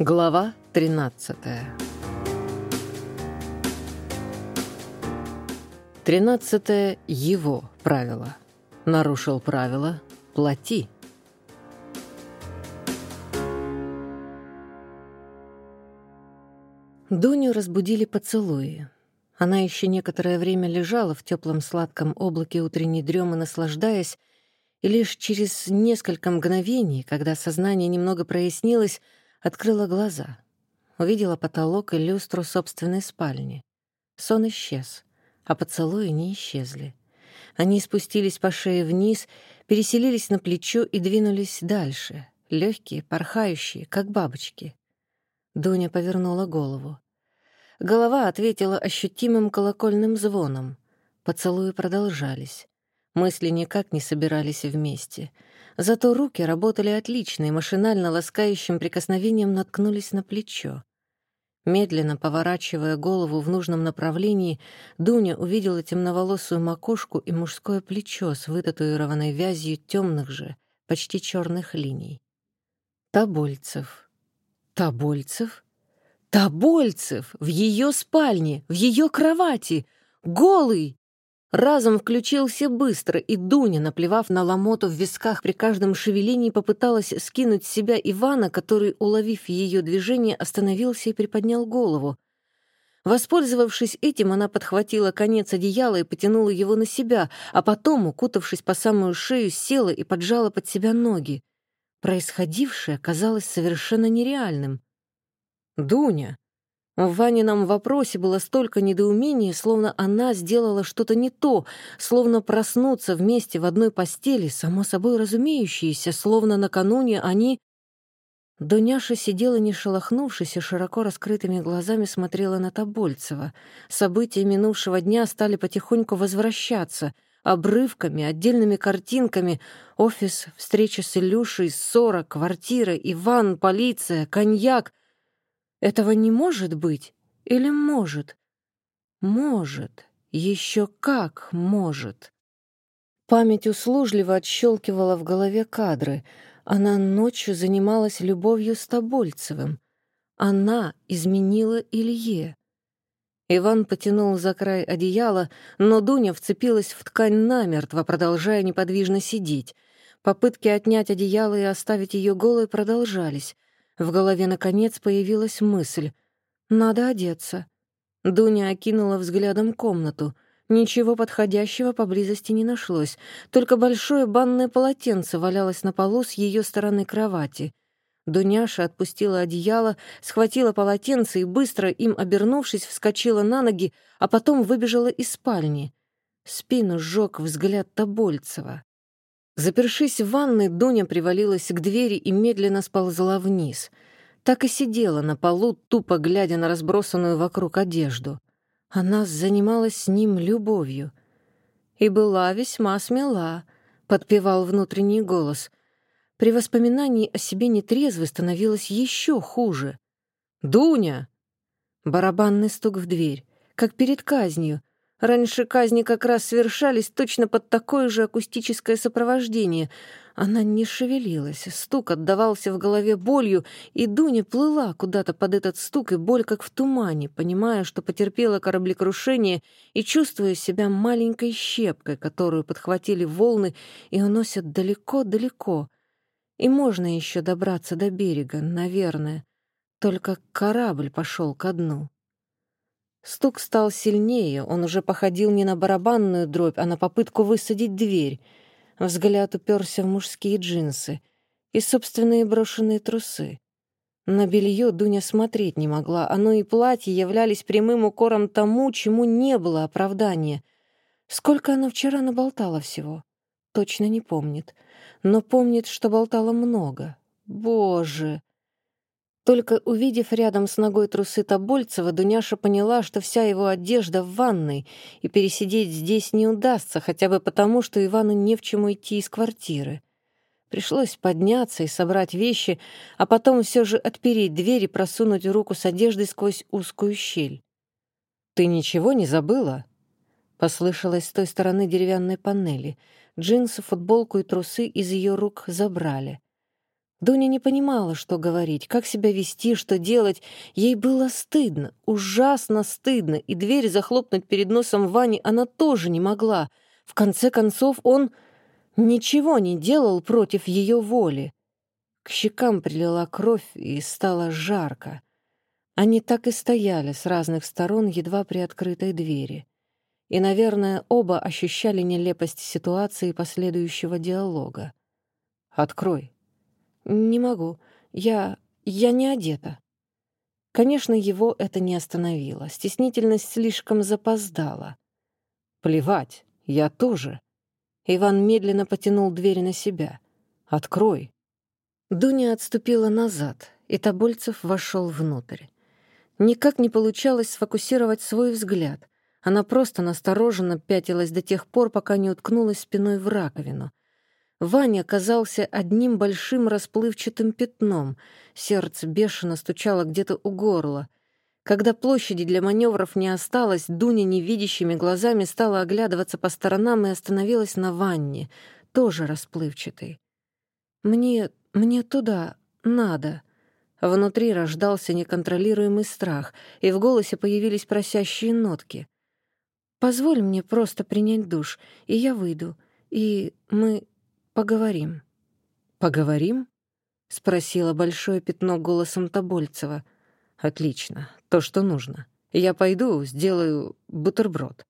Глава 13 Тринадцатое — его правило. Нарушил правило — плати. Дуню разбудили поцелуи. Она еще некоторое время лежала в теплом сладком облаке утренней дремы, наслаждаясь, и лишь через несколько мгновений, когда сознание немного прояснилось, открыла глаза. Увидела потолок и люстру собственной спальни. Сон исчез, а поцелуи не исчезли. Они спустились по шее вниз, переселились на плечо и двинулись дальше, легкие, порхающие, как бабочки. Дуня повернула голову. Голова ответила ощутимым колокольным звоном. Поцелуи продолжались. Мысли никак не собирались вместе. Зато руки работали отлично и машинально ласкающим прикосновением наткнулись на плечо. Медленно поворачивая голову в нужном направлении, Дуня увидела темноволосую макушку и мужское плечо с вытатуированной вязью темных же, почти черных линий. Тобольцев. Тобольцев? Тобольцев! В ее спальне, в ее кровати! Голый! Разум включился быстро, и Дуня, наплевав на ломоту в висках при каждом шевелении, попыталась скинуть с себя Ивана, который, уловив ее движение, остановился и приподнял голову. Воспользовавшись этим, она подхватила конец одеяла и потянула его на себя, а потом, укутавшись по самую шею, села и поджала под себя ноги. Происходившее казалось совершенно нереальным. «Дуня!» В Ванином вопросе было столько недоумения, словно она сделала что-то не то, словно проснуться вместе в одной постели, само собой разумеющееся, словно накануне они... Дуняша сидела не шелохнувшись и широко раскрытыми глазами смотрела на Тобольцева. События минувшего дня стали потихоньку возвращаться — обрывками, отдельными картинками. Офис, встреча с Илюшей, ссора, квартира, Иван, полиция, коньяк. Этого не может быть? Или может? Может. Еще как может. Память услужливо отщелкивала в голове кадры. Она ночью занималась любовью с Тобольцевым. Она изменила Илье. Иван потянул за край одеяла, но Дуня вцепилась в ткань намертво, продолжая неподвижно сидеть. Попытки отнять одеяло и оставить ее голой продолжались. В голове, наконец, появилась мысль. «Надо одеться». Дуня окинула взглядом комнату. Ничего подходящего поблизости не нашлось, только большое банное полотенце валялось на полу с ее стороны кровати. Дуняша отпустила одеяло, схватила полотенце и, быстро им обернувшись, вскочила на ноги, а потом выбежала из спальни. Спину сжег взгляд Тобольцева. Запершись в ванной, Дуня привалилась к двери и медленно сползла вниз. Так и сидела на полу, тупо глядя на разбросанную вокруг одежду. Она занималась с ним любовью. И была весьма смела, подпевал внутренний голос. При воспоминании о себе нетрезвой становилось еще хуже. «Дуня!» Барабанный стук в дверь, как перед казнью, Раньше казни как раз совершались точно под такое же акустическое сопровождение. Она не шевелилась, стук отдавался в голове болью, и Дуня плыла куда-то под этот стук, и боль как в тумане, понимая, что потерпела кораблекрушение и чувствуя себя маленькой щепкой, которую подхватили волны и уносят далеко-далеко. И можно еще добраться до берега, наверное. Только корабль пошел ко дну. Стук стал сильнее, он уже походил не на барабанную дробь, а на попытку высадить дверь. Взгляд уперся в мужские джинсы и собственные брошенные трусы. На белье Дуня смотреть не могла, оно и платье являлись прямым укором тому, чему не было оправдания. Сколько она вчера наболтала всего? Точно не помнит. Но помнит, что болтала много. Боже! Только увидев рядом с ногой трусы Тобольцева, Дуняша поняла, что вся его одежда в ванной, и пересидеть здесь не удастся, хотя бы потому, что Ивану не в чем уйти из квартиры. Пришлось подняться и собрать вещи, а потом все же отпереть дверь и просунуть руку с одеждой сквозь узкую щель. «Ты ничего не забыла?» Послышалось с той стороны деревянной панели. Джинсы, футболку и трусы из ее рук забрали. Дуня не понимала, что говорить, как себя вести, что делать. Ей было стыдно, ужасно стыдно, и дверь захлопнуть перед носом Вани она тоже не могла. В конце концов, он ничего не делал против ее воли. К щекам прилила кровь, и стало жарко. Они так и стояли с разных сторон едва при открытой двери. И, наверное, оба ощущали нелепость ситуации и последующего диалога. «Открой», «Не могу. Я... я не одета». Конечно, его это не остановило. Стеснительность слишком запоздала. «Плевать, я тоже». Иван медленно потянул дверь на себя. «Открой». Дуня отступила назад, и Тобольцев вошел внутрь. Никак не получалось сфокусировать свой взгляд. Она просто настороженно пятилась до тех пор, пока не уткнулась спиной в раковину. Ваня казался одним большим расплывчатым пятном. Сердце бешено стучало где-то у горла. Когда площади для маневров не осталось, Дуня невидящими глазами стала оглядываться по сторонам и остановилась на ванне, тоже расплывчатой. «Мне... мне туда... надо...» Внутри рождался неконтролируемый страх, и в голосе появились просящие нотки. «Позволь мне просто принять душ, и я выйду, и мы Поговорим». «Поговорим?» — спросила большое пятно голосом Тобольцева. «Отлично, то, что нужно. Я пойду, сделаю бутерброд».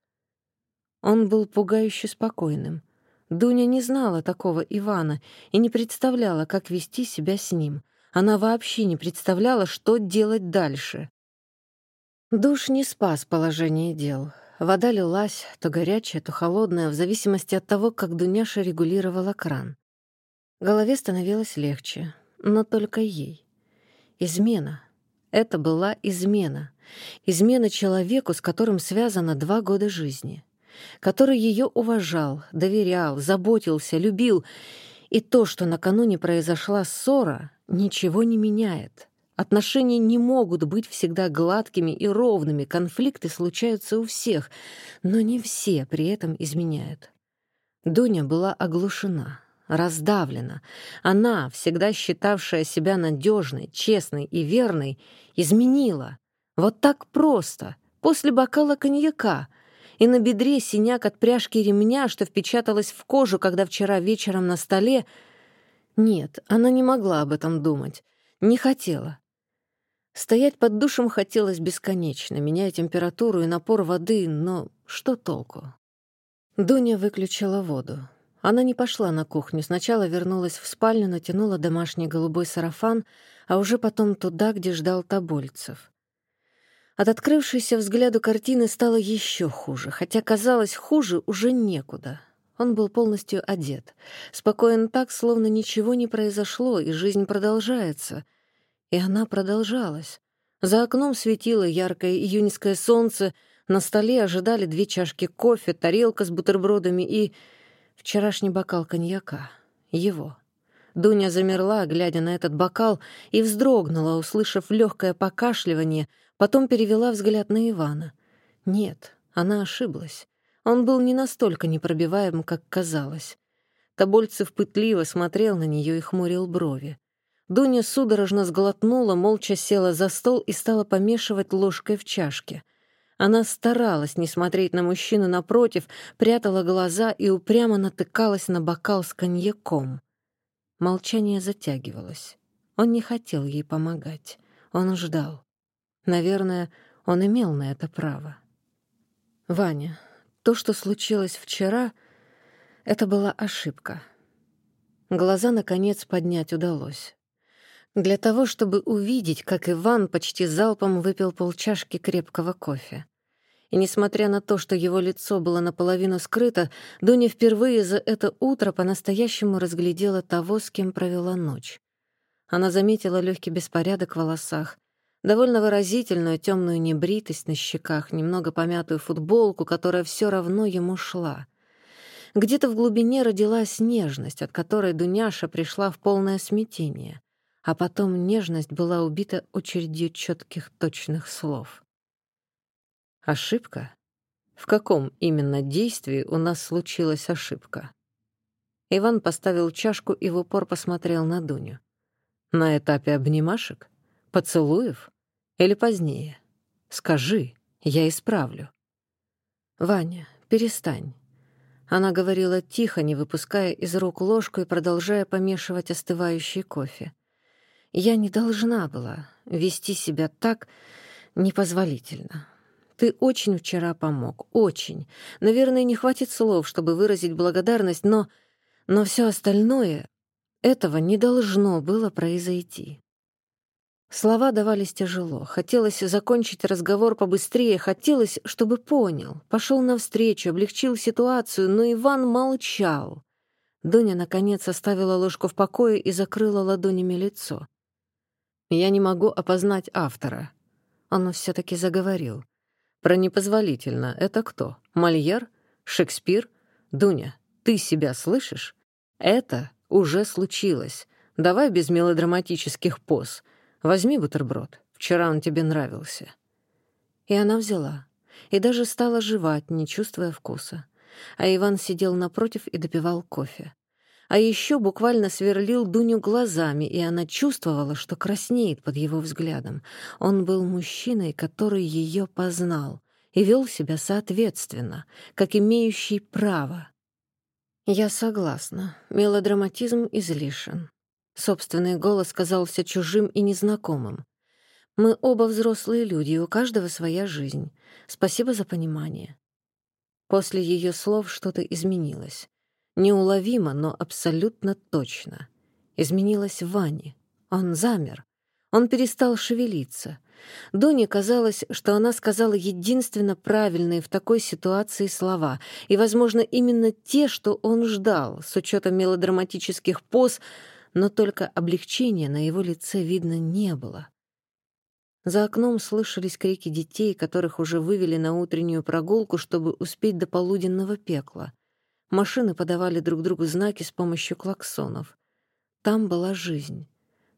Он был пугающе спокойным. Дуня не знала такого Ивана и не представляла, как вести себя с ним. Она вообще не представляла, что делать дальше. Душ не спас положение дел. Вода лилась, то горячая, то холодная, в зависимости от того, как Дуняша регулировала кран. Голове становилось легче, но только ей. Измена. Это была измена. Измена человеку, с которым связано два года жизни. Который ее уважал, доверял, заботился, любил. И то, что накануне произошла ссора, ничего не меняет. Отношения не могут быть всегда гладкими и ровными, конфликты случаются у всех, но не все при этом изменяют. Дуня была оглушена, раздавлена. Она, всегда считавшая себя надежной, честной и верной, изменила. Вот так просто, после бокала коньяка. И на бедре синяк от пряжки ремня, что впечаталась в кожу, когда вчера вечером на столе... Нет, она не могла об этом думать. Не хотела. Стоять под душем хотелось бесконечно, меняя температуру и напор воды, но что толку? Дуня выключила воду. Она не пошла на кухню, сначала вернулась в спальню, натянула домашний голубой сарафан, а уже потом туда, где ждал Тобольцев. От открывшейся взгляду картины стало еще хуже, хотя казалось, хуже уже некуда. Он был полностью одет, спокоен так, словно ничего не произошло, и жизнь продолжается — и она продолжалась. За окном светило яркое июньское солнце, на столе ожидали две чашки кофе, тарелка с бутербродами и вчерашний бокал коньяка. Его. Дуня замерла, глядя на этот бокал, и вздрогнула, услышав легкое покашливание, потом перевела взгляд на Ивана. Нет, она ошиблась. Он был не настолько непробиваем, как казалось. Тобольцев пытливо смотрел на нее и хмурил брови. Дуня судорожно сглотнула, молча села за стол и стала помешивать ложкой в чашке. Она старалась не смотреть на мужчину напротив, прятала глаза и упрямо натыкалась на бокал с коньяком. Молчание затягивалось. Он не хотел ей помогать. Он ждал. Наверное, он имел на это право. «Ваня, то, что случилось вчера, это была ошибка». Глаза, наконец, поднять удалось. Для того, чтобы увидеть, как Иван почти залпом выпил полчашки крепкого кофе. И несмотря на то, что его лицо было наполовину скрыто, Дуня впервые за это утро по-настоящему разглядела того, с кем провела ночь. Она заметила легкий беспорядок в волосах, довольно выразительную темную небритость на щеках, немного помятую футболку, которая все равно ему шла. Где-то в глубине родилась нежность, от которой Дуняша пришла в полное смятение а потом нежность была убита очередью четких точных слов. Ошибка? В каком именно действии у нас случилась ошибка? Иван поставил чашку и в упор посмотрел на Дуню. На этапе обнимашек? Поцелуев? Или позднее? Скажи, я исправлю. Ваня, перестань. Она говорила тихо, не выпуская из рук ложку и продолжая помешивать остывающий кофе. Я не должна была вести себя так непозволительно. Ты очень вчера помог, очень. Наверное, не хватит слов, чтобы выразить благодарность, но... Но все остальное... Этого не должно было произойти. Слова давались тяжело. Хотелось закончить разговор побыстрее, хотелось, чтобы понял. Пошел навстречу, облегчил ситуацию, но Иван молчал. Дуня, наконец, оставила ложку в покое и закрыла ладонями лицо. «Я не могу опознать автора». Он все таки заговорил. «Про непозволительно. Это кто? Мольер? Шекспир? Дуня, ты себя слышишь? Это уже случилось. Давай без мелодраматических поз». Возьми бутерброд. Вчера он тебе нравился». И она взяла. И даже стала жевать, не чувствуя вкуса. А Иван сидел напротив и допивал кофе. А еще буквально сверлил Дуню глазами, и она чувствовала, что краснеет под его взглядом. Он был мужчиной, который ее познал, и вел себя соответственно, как имеющий право. «Я согласна. Мелодраматизм излишен. Собственный голос казался чужим и незнакомым. «Мы оба взрослые люди, у каждого своя жизнь. Спасибо за понимание». После ее слов что-то изменилось. Неуловимо, но абсолютно точно. Изменилось в Ване. Он замер. Он перестал шевелиться. Доне казалось, что она сказала единственно правильные в такой ситуации слова, и, возможно, именно те, что он ждал, с учетом мелодраматических поз, но только облегчения на его лице видно не было. За окном слышались крики детей, которых уже вывели на утреннюю прогулку, чтобы успеть до полуденного пекла. Машины подавали друг другу знаки с помощью клаксонов. Там была жизнь.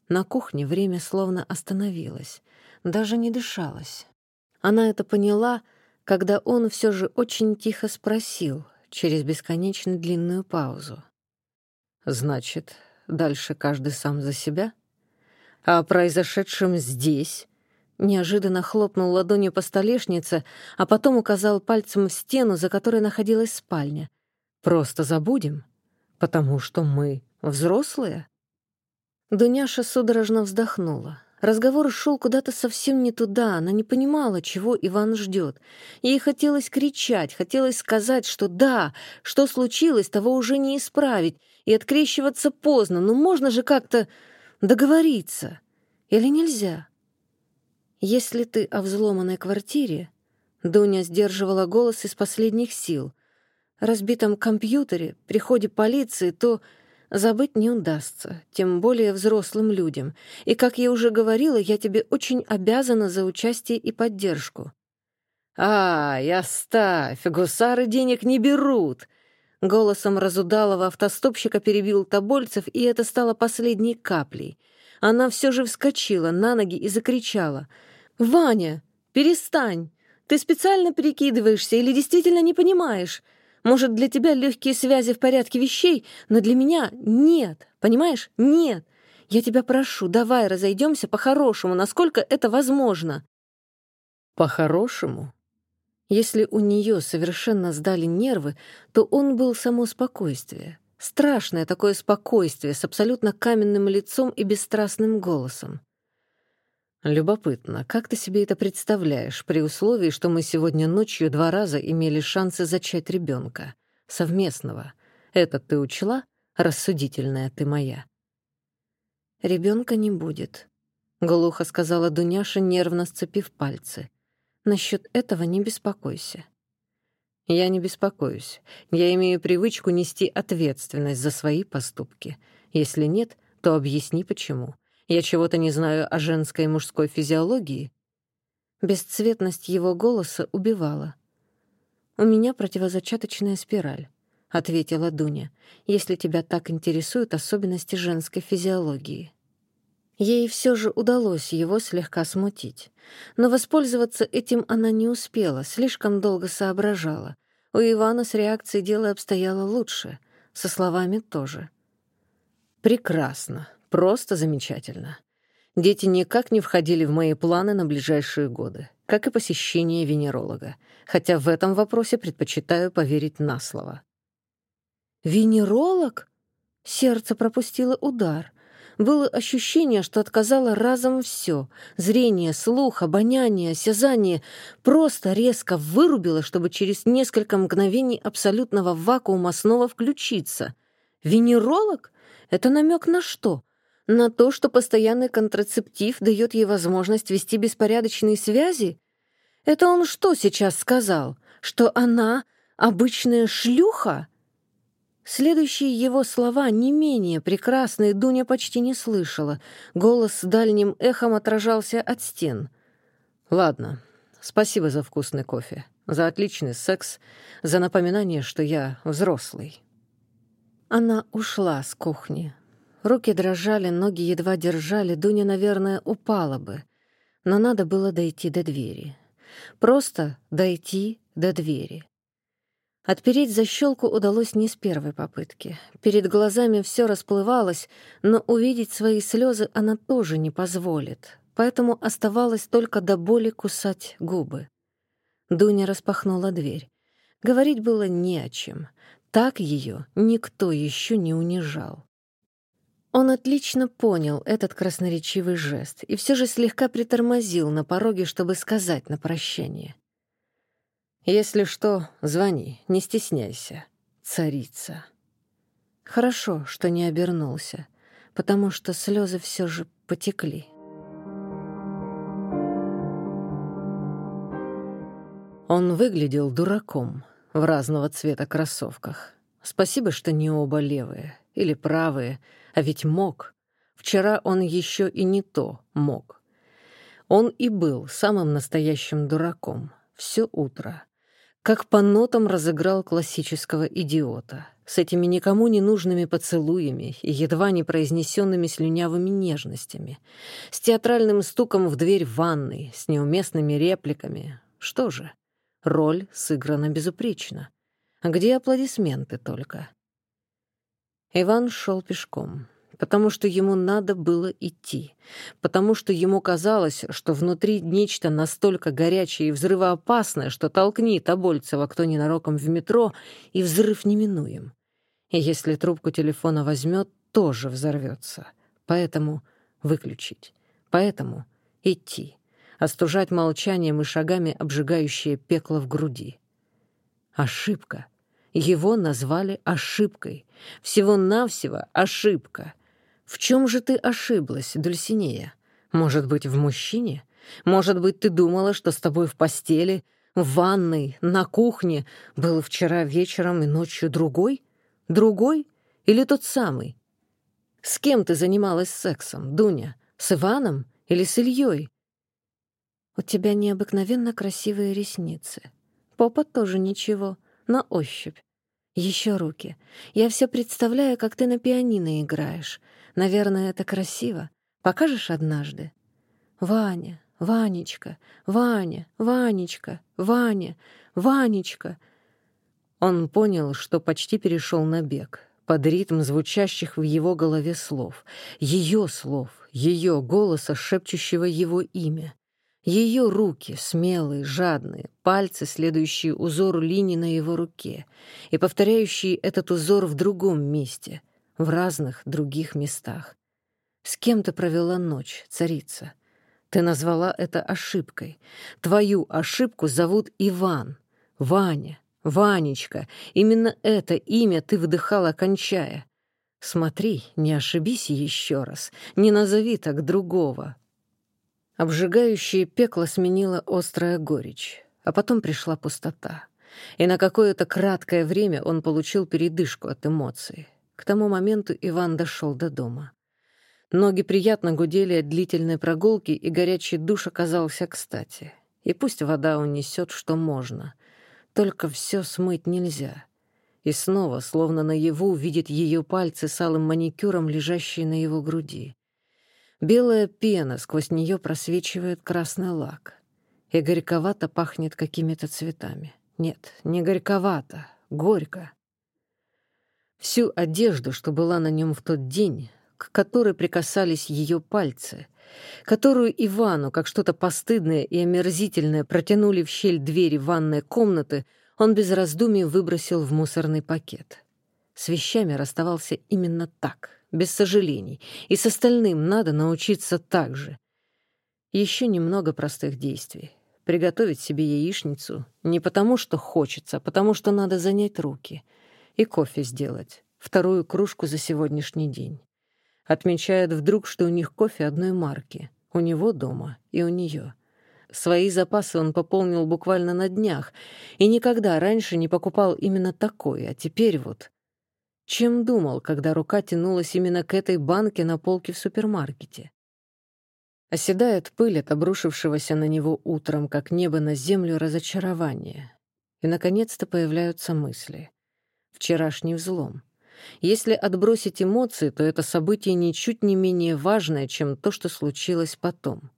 На кухне время словно остановилось, даже не дышалось. Она это поняла, когда он все же очень тихо спросил, через бесконечно длинную паузу. «Значит, Дальше каждый сам за себя. А о произошедшем здесь неожиданно хлопнул ладонью по столешнице, а потом указал пальцем в стену, за которой находилась спальня. «Просто забудем, потому что мы взрослые». Дуняша судорожно вздохнула. Разговор шел куда-то совсем не туда, она не понимала, чего Иван ждет. Ей хотелось кричать, хотелось сказать, что да, что случилось, того уже не исправить, и открещиваться поздно, но можно же как-то договориться. Или нельзя? Если ты о взломанной квартире, Дуня сдерживала голос из последних сил, разбитом компьютере, приходе полиции, то забыть не удастся, тем более взрослым людям. И, как я уже говорила, я тебе очень обязана за участие и поддержку». «Ай, оставь, гусары денег не берут!» Голосом разудалого автостопщика перебил Тобольцев, и это стало последней каплей. Она все же вскочила на ноги и закричала. «Ваня, перестань! Ты специально перекидываешься или действительно не понимаешь? Может, для тебя легкие связи в порядке вещей, но для меня нет. Понимаешь? Нет. Я тебя прошу, давай разойдемся по-хорошему, насколько это возможно. По-хорошему? Если у нее совершенно сдали нервы, то он был само спокойствие. Страшное такое спокойствие с абсолютно каменным лицом и бесстрастным голосом. Любопытно, как ты себе это представляешь, при условии, что мы сегодня ночью два раза имели шансы зачать ребенка совместного? Этот ты учла, рассудительная ты моя? Ребенка не будет, глухо сказала Дуняша, нервно сцепив пальцы. Насчет этого не беспокойся. Я не беспокоюсь. Я имею привычку нести ответственность за свои поступки. Если нет, то объясни, почему. Я чего-то не знаю о женской и мужской физиологии?» Бесцветность его голоса убивала. «У меня противозачаточная спираль», — ответила Дуня, «если тебя так интересуют особенности женской физиологии». Ей все же удалось его слегка смутить. Но воспользоваться этим она не успела, слишком долго соображала. У Ивана с реакцией дело обстояло лучше, со словами тоже. «Прекрасно. Просто замечательно. Дети никак не входили в мои планы на ближайшие годы, как и посещение венеролога, хотя в этом вопросе предпочитаю поверить на слово. «Венеролог?» Сердце пропустило удар. Было ощущение, что отказало разом все — зрение, слух, обоняние, осязание — просто резко вырубило, чтобы через несколько мгновений абсолютного вакуума снова включиться. Венеролог? Это намек на что? На то, что постоянный контрацептив дает ей возможность вести беспорядочные связи? Это он что сейчас сказал? Что она обычная шлюха? Следующие его слова не менее прекрасные Дуня почти не слышала. Голос с дальним эхом отражался от стен. «Ладно, спасибо за вкусный кофе, за отличный секс, за напоминание, что я взрослый». Она ушла с кухни. Руки дрожали, ноги едва держали, Дуня, наверное, упала бы. Но надо было дойти до двери. Просто дойти до двери. Отпереть защелку удалось не с первой попытки. Перед глазами все расплывалось, но увидеть свои слезы она тоже не позволит, поэтому оставалось только до боли кусать губы. Дуня распахнула дверь. Говорить было не о чем. Так ее никто еще не унижал. Он отлично понял этот красноречивый жест и все же слегка притормозил на пороге, чтобы сказать на прощание. Если что, звони, не стесняйся, царица. Хорошо, что не обернулся, потому что слезы все же потекли. Он выглядел дураком в разного цвета кроссовках. Спасибо, что не оба левые или правые, а ведь мог. Вчера он еще и не то мог. Он и был самым настоящим дураком все утро как по нотам разыграл классического идиота с этими никому не нужными поцелуями и едва не произнесенными слюнявыми нежностями, с театральным стуком в дверь ванной, с неуместными репликами. Что же, роль сыграна безупречно. Где аплодисменты только? Иван шел пешком потому что ему надо было идти, потому что ему казалось, что внутри нечто настолько горячее и взрывоопасное, что толкни Тобольцева кто ненароком в метро, и взрыв неминуем. И если трубку телефона возьмет, тоже взорвется. Поэтому выключить, поэтому идти, остужать молчанием и шагами обжигающее пекло в груди. Ошибка. Его назвали ошибкой. Всего-навсего ошибка. В чем же ты ошиблась, Дульсинея? Может быть, в мужчине? Может быть, ты думала, что с тобой в постели, в ванной, на кухне был вчера вечером и ночью другой? Другой или тот самый? С кем ты занималась сексом, Дуня? С Иваном или с Ильей? У тебя необыкновенно красивые ресницы. Попа тоже ничего, на ощупь. Еще руки. Я все представляю, как ты на пианино играешь. Наверное, это красиво. Покажешь однажды? Ваня, Ванечка, Ваня, Ванечка, Ваня, Ванечка. Он понял, что почти перешел на бег, под ритм звучащих в его голове слов, ее слов, ее голоса, шепчущего его имя. Ее руки, смелые, жадные, пальцы, следующие узору линий на его руке и повторяющие этот узор в другом месте — в разных других местах. С кем ты провела ночь, царица? Ты назвала это ошибкой. Твою ошибку зовут Иван, Ваня, Ванечка. Именно это имя ты вдыхала, кончая. Смотри, не ошибись еще раз, не назови так другого. Обжигающее пекло сменила острая горечь, а потом пришла пустота. И на какое-то краткое время он получил передышку от эмоций. К тому моменту Иван дошел до дома. Ноги приятно гудели от длительной прогулки, и горячий душ оказался кстати. И пусть вода унесет, что можно. Только все смыть нельзя. И снова, словно наяву, видит ее пальцы с алым маникюром, лежащие на его груди. Белая пена, сквозь нее просвечивает красный лак. И горьковато пахнет какими-то цветами. Нет, не горьковато, горько. Всю одежду, что была на нем в тот день, к которой прикасались ее пальцы, которую Ивану, как что-то постыдное и омерзительное, протянули в щель двери ванной комнаты, он без раздумий выбросил в мусорный пакет. С вещами расставался именно так, без сожалений, и с остальным надо научиться так же. Еще немного простых действий. Приготовить себе яичницу не потому, что хочется, а потому, что надо занять руки. И кофе сделать. Вторую кружку за сегодняшний день. Отмечает вдруг, что у них кофе одной марки. У него дома и у нее. Свои запасы он пополнил буквально на днях и никогда раньше не покупал именно такой, а теперь вот... Чем думал, когда рука тянулась именно к этой банке на полке в супермаркете? Оседает пыль от обрушившегося на него утром, как небо на землю, разочарования. И, наконец-то, появляются мысли. Вчерашний взлом. Если отбросить эмоции, то это событие ничуть не менее важное, чем то, что случилось потом.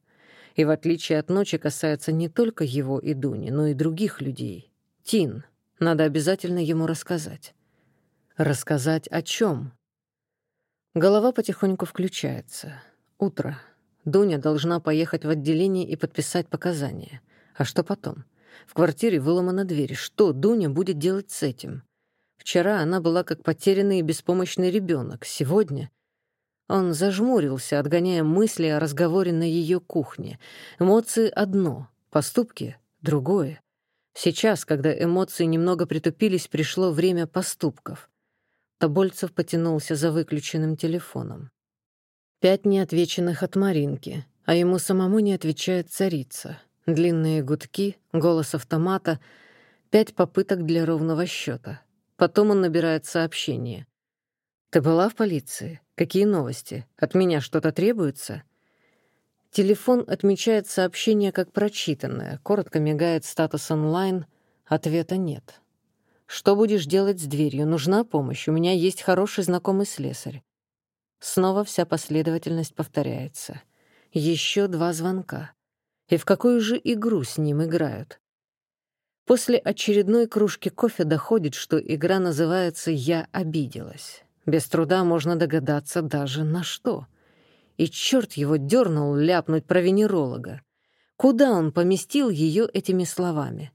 И в отличие от ночи касается не только его и Дуни, но и других людей. Тин. Надо обязательно ему рассказать. Рассказать о чем? Голова потихоньку включается. Утро. Дуня должна поехать в отделение и подписать показания. А что потом? В квартире выломана дверь. Что Дуня будет делать с этим? Вчера она была как потерянный и беспомощный ребенок. Сегодня... Он зажмурился, отгоняя мысли о разговоре на ее кухне. Эмоции — одно, поступки — другое. Сейчас, когда эмоции немного притупились, пришло время поступков. Тобольцев потянулся за выключенным телефоном. Пять неотвеченных от Маринки, а ему самому не отвечает царица. Длинные гудки, голос автомата, пять попыток для ровного счета. Потом он набирает сообщение. «Ты была в полиции? Какие новости? От меня что-то требуется?» Телефон отмечает сообщение как прочитанное, коротко мигает статус онлайн, ответа нет. «Что будешь делать с дверью? Нужна помощь? У меня есть хороший знакомый слесарь. Снова вся последовательность повторяется. Еще два звонка. И в какую же игру с ним играют? После очередной кружки кофе доходит, что игра называется «Я обиделась». Без труда можно догадаться даже на что. И черт его дернул ляпнуть про венеролога. Куда он поместил ее этими словами?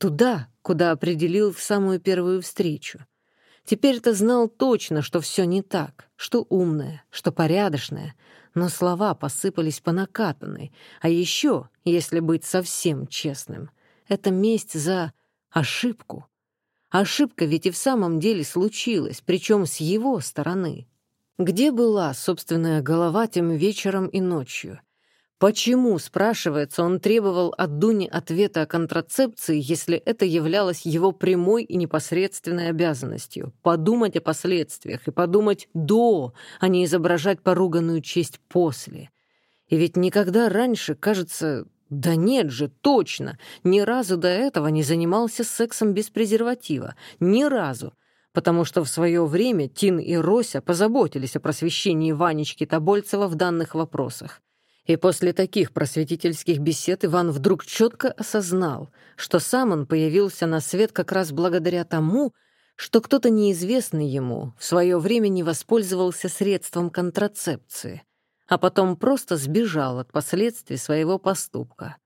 Туда, куда определил в самую первую встречу. Теперь-то знал точно, что все не так, что умное, что порядочное, но слова посыпались по накатанной. А еще, если быть совсем честным, это месть за ошибку. Ошибка ведь и в самом деле случилась, причем с его стороны. Где была собственная голова тем вечером и ночью? Почему, спрашивается, он требовал от Дуни ответа о контрацепции, если это являлось его прямой и непосредственной обязанностью? Подумать о последствиях и подумать до, а не изображать поруганную честь после. И ведь никогда раньше, кажется, да нет же, точно, ни разу до этого не занимался сексом без презерватива. Ни разу. Потому что в свое время Тин и Рося позаботились о просвещении Ванечки Тобольцева в данных вопросах. И после таких просветительских бесед Иван вдруг четко осознал, что сам он появился на свет как раз благодаря тому, что кто-то неизвестный ему в свое время не воспользовался средством контрацепции, а потом просто сбежал от последствий своего поступка.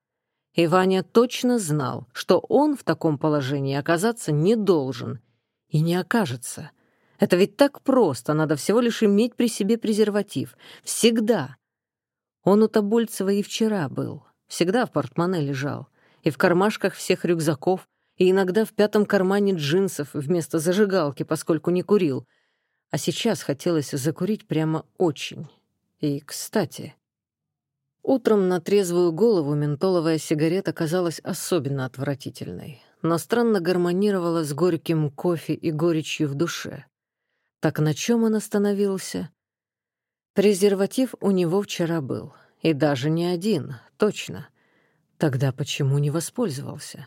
И Ваня точно знал, что он в таком положении оказаться не должен и не окажется. Это ведь так просто, надо всего лишь иметь при себе презерватив. Всегда. Он у Тобольцева и вчера был, всегда в портмоне лежал, и в кармашках всех рюкзаков, и иногда в пятом кармане джинсов вместо зажигалки, поскольку не курил. А сейчас хотелось закурить прямо очень. И, кстати... Утром на трезвую голову ментоловая сигарета казалась особенно отвратительной, но странно гармонировала с горьким кофе и горечью в душе. Так на чем он остановился? Презерватив у него вчера был. И даже не один, точно. Тогда почему не воспользовался?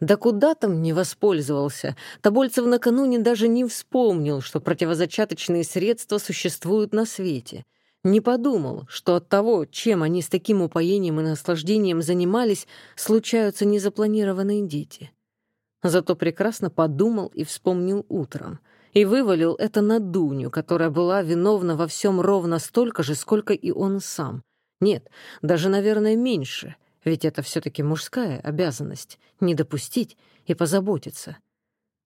Да куда там не воспользовался? Тобольцев накануне даже не вспомнил, что противозачаточные средства существуют на свете. Не подумал, что от того, чем они с таким упоением и наслаждением занимались, случаются незапланированные дети. Зато прекрасно подумал и вспомнил утром — и вывалил это на Дуню, которая была виновна во всем ровно столько же, сколько и он сам. Нет, даже, наверное, меньше, ведь это все-таки мужская обязанность — не допустить и позаботиться.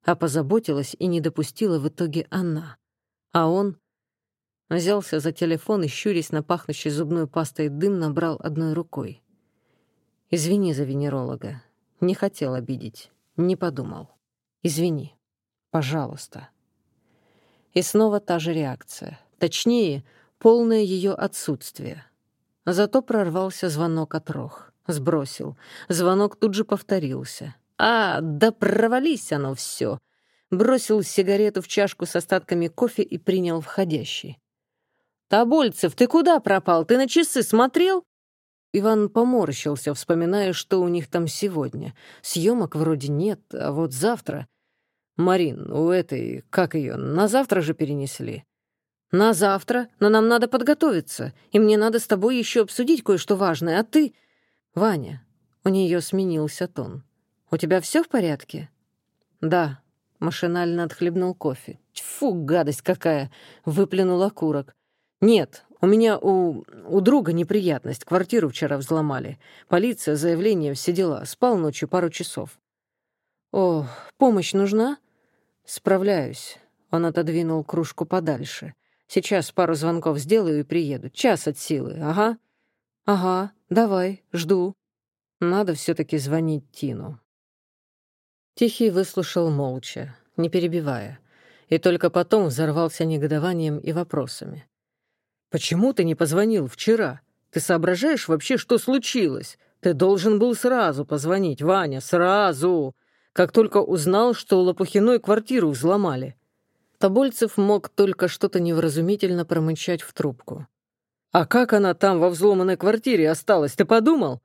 А позаботилась и не допустила в итоге она. А он взялся за телефон и, щурясь на пахнущий зубной пастой дым, набрал одной рукой. «Извини за венеролога. Не хотел обидеть. Не подумал. Извини. Пожалуйста». И снова та же реакция. Точнее, полное ее отсутствие. Зато прорвался звонок от Рох. Сбросил. Звонок тут же повторился. «А, да провались оно все!» Бросил сигарету в чашку с остатками кофе и принял входящий. «Тобольцев, ты куда пропал? Ты на часы смотрел?» Иван поморщился, вспоминая, что у них там сегодня. Съемок вроде нет, а вот завтра... «Марин, у этой, как ее, на завтра же перенесли?» «На завтра, но нам надо подготовиться, и мне надо с тобой еще обсудить кое-что важное, а ты...» «Ваня», — у нее сменился тон, — «у тебя все в порядке?» «Да», — машинально отхлебнул кофе. «Тьфу, гадость какая!» — выплюнул окурок. «Нет, у меня у... у друга неприятность. Квартиру вчера взломали. Полиция, заявление, все дела. Спал ночью пару часов». «О, помощь нужна?» «Справляюсь». Он отодвинул кружку подальше. Сейчас пару звонков сделаю и приеду. Час от силы, ага. Ага, давай, жду. Надо все таки звонить Тину. Тихий выслушал молча, не перебивая, и только потом взорвался негодованием и вопросами. «Почему ты не позвонил вчера? Ты соображаешь вообще, что случилось? Ты должен был сразу позвонить, Ваня, сразу! Как только узнал, что Лопухиной квартиру взломали. Тобольцев мог только что-то невразумительно промычать в трубку. «А как она там во взломанной квартире осталась, ты подумал?»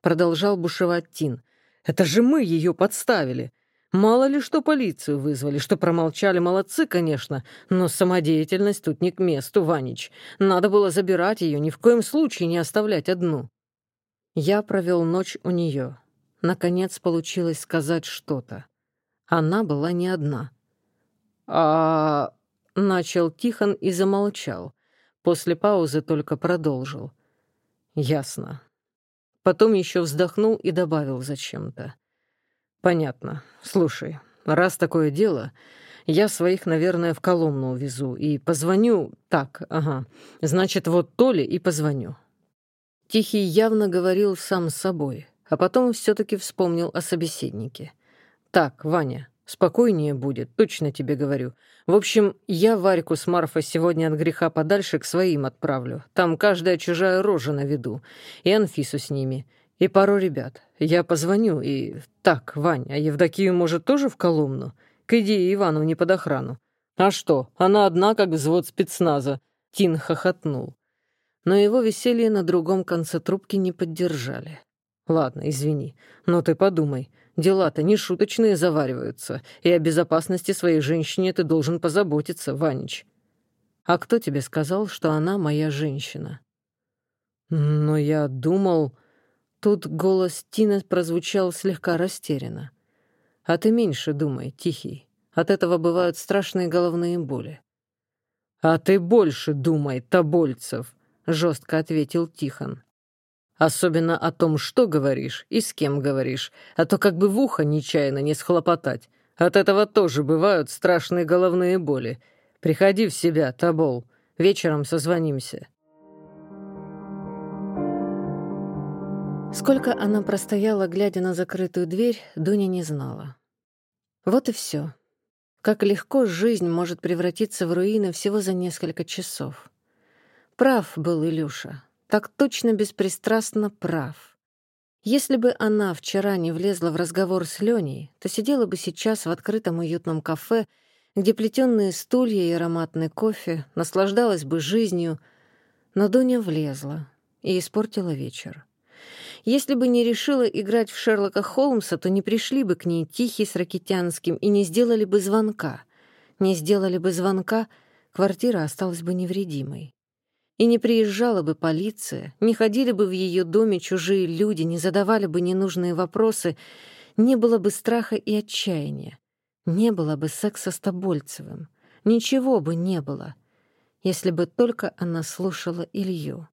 Продолжал бушевать Тин. «Это же мы ее подставили. Мало ли что полицию вызвали, что промолчали, молодцы, конечно, но самодеятельность тут не к месту, Ванич. Надо было забирать ее, ни в коем случае не оставлять одну». Я провел ночь у нее. Наконец получилось сказать что-то. Она была не одна. «А...» — начал Тихон и замолчал. После паузы только продолжил. «Ясно». Потом еще вздохнул и добавил зачем-то. «Понятно. Слушай, раз такое дело, я своих, наверное, в Коломну увезу и позвоню... Так, ага. Значит, вот Толе и позвоню». Тихий явно говорил сам с собой, а потом все-таки вспомнил о собеседнике. «Так, Ваня, Спокойнее будет, точно тебе говорю. В общем, я Варьку с Марфой сегодня от греха подальше к своим отправлю. Там каждая чужая рожа на виду. И Анфису с ними. И пару ребят. Я позвоню и... Так, Вань, а Евдокию, может, тоже в Коломну? К идее Ивановне под охрану. А что, она одна, как взвод спецназа. Тин хохотнул. Но его веселье на другом конце трубки не поддержали. Ладно, извини, но ты подумай. Дела-то не шуточные завариваются, и о безопасности своей женщине ты должен позаботиться, Ванич. А кто тебе сказал, что она моя женщина? Но я думал... Тут голос Тины прозвучал слегка растерянно. А ты меньше думай, Тихий. От этого бывают страшные головные боли. «А ты больше думай, Тобольцев», — жестко ответил Тихон. Особенно о том, что говоришь и с кем говоришь, а то как бы в ухо нечаянно не схлопотать. От этого тоже бывают страшные головные боли. Приходи в себя, Табол. Вечером созвонимся». Сколько она простояла, глядя на закрытую дверь, Дуня не знала. Вот и все. Как легко жизнь может превратиться в руины всего за несколько часов. Прав был Илюша так точно беспристрастно прав. Если бы она вчера не влезла в разговор с Леней, то сидела бы сейчас в открытом уютном кафе, где плетённые стулья и ароматный кофе, наслаждалась бы жизнью, но Дуня влезла и испортила вечер. Если бы не решила играть в Шерлока Холмса, то не пришли бы к ней Тихий с Ракитянским и не сделали бы звонка. Не сделали бы звонка, квартира осталась бы невредимой. И не приезжала бы полиция, не ходили бы в ее доме чужие люди, не задавали бы ненужные вопросы, не было бы страха и отчаяния, не было бы секса с Тобольцевым, ничего бы не было, если бы только она слушала Илью.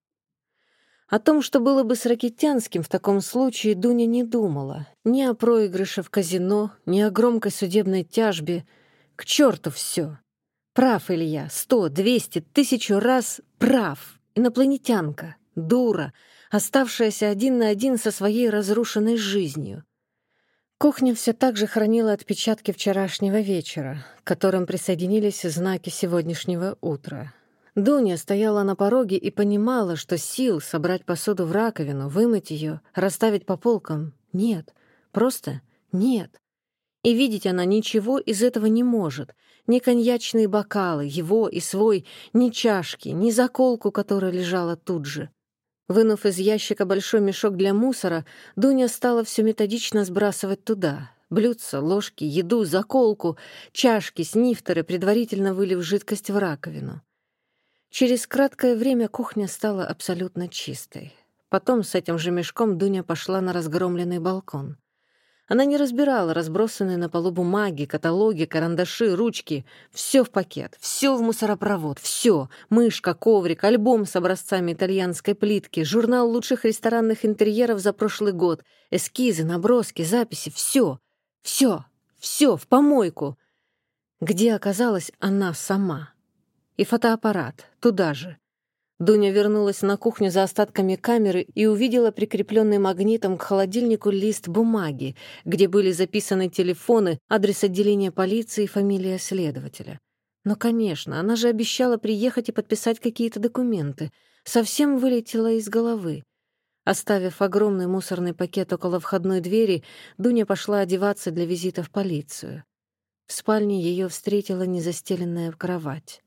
О том, что было бы с Ракитянским в таком случае, Дуня не думала. Ни о проигрыше в казино, ни о громкой судебной тяжбе. К черту все. Прав Илья, сто, двести, тысячу раз прав. Инопланетянка, дура, оставшаяся один на один со своей разрушенной жизнью. Кухня все так же хранила отпечатки вчерашнего вечера, к которым присоединились знаки сегодняшнего утра. Дуня стояла на пороге и понимала, что сил собрать посуду в раковину, вымыть ее, расставить по полкам нет. Просто нет. И видеть она ничего из этого не может. Ни коньячные бокалы, его и свой, ни чашки, ни заколку, которая лежала тут же. Вынув из ящика большой мешок для мусора, Дуня стала все методично сбрасывать туда. Блюдца, ложки, еду, заколку, чашки, снифтеры, предварительно вылив жидкость в раковину. Через краткое время кухня стала абсолютно чистой. Потом с этим же мешком Дуня пошла на разгромленный балкон. Она не разбирала разбросанные на полу бумаги, каталоги, карандаши, ручки. Все в пакет, все в мусоропровод, все. Мышка, коврик, альбом с образцами итальянской плитки, журнал лучших ресторанных интерьеров за прошлый год, эскизы, наброски, записи, все. Все, все, в помойку. Где оказалась она сама? И фотоаппарат, туда же. Дуня вернулась на кухню за остатками камеры и увидела прикрепленный магнитом к холодильнику лист бумаги, где были записаны телефоны, адрес отделения полиции и фамилия следователя. Но, конечно, она же обещала приехать и подписать какие-то документы. Совсем вылетела из головы. Оставив огромный мусорный пакет около входной двери, Дуня пошла одеваться для визита в полицию. В спальне ее встретила незастеленная кровать.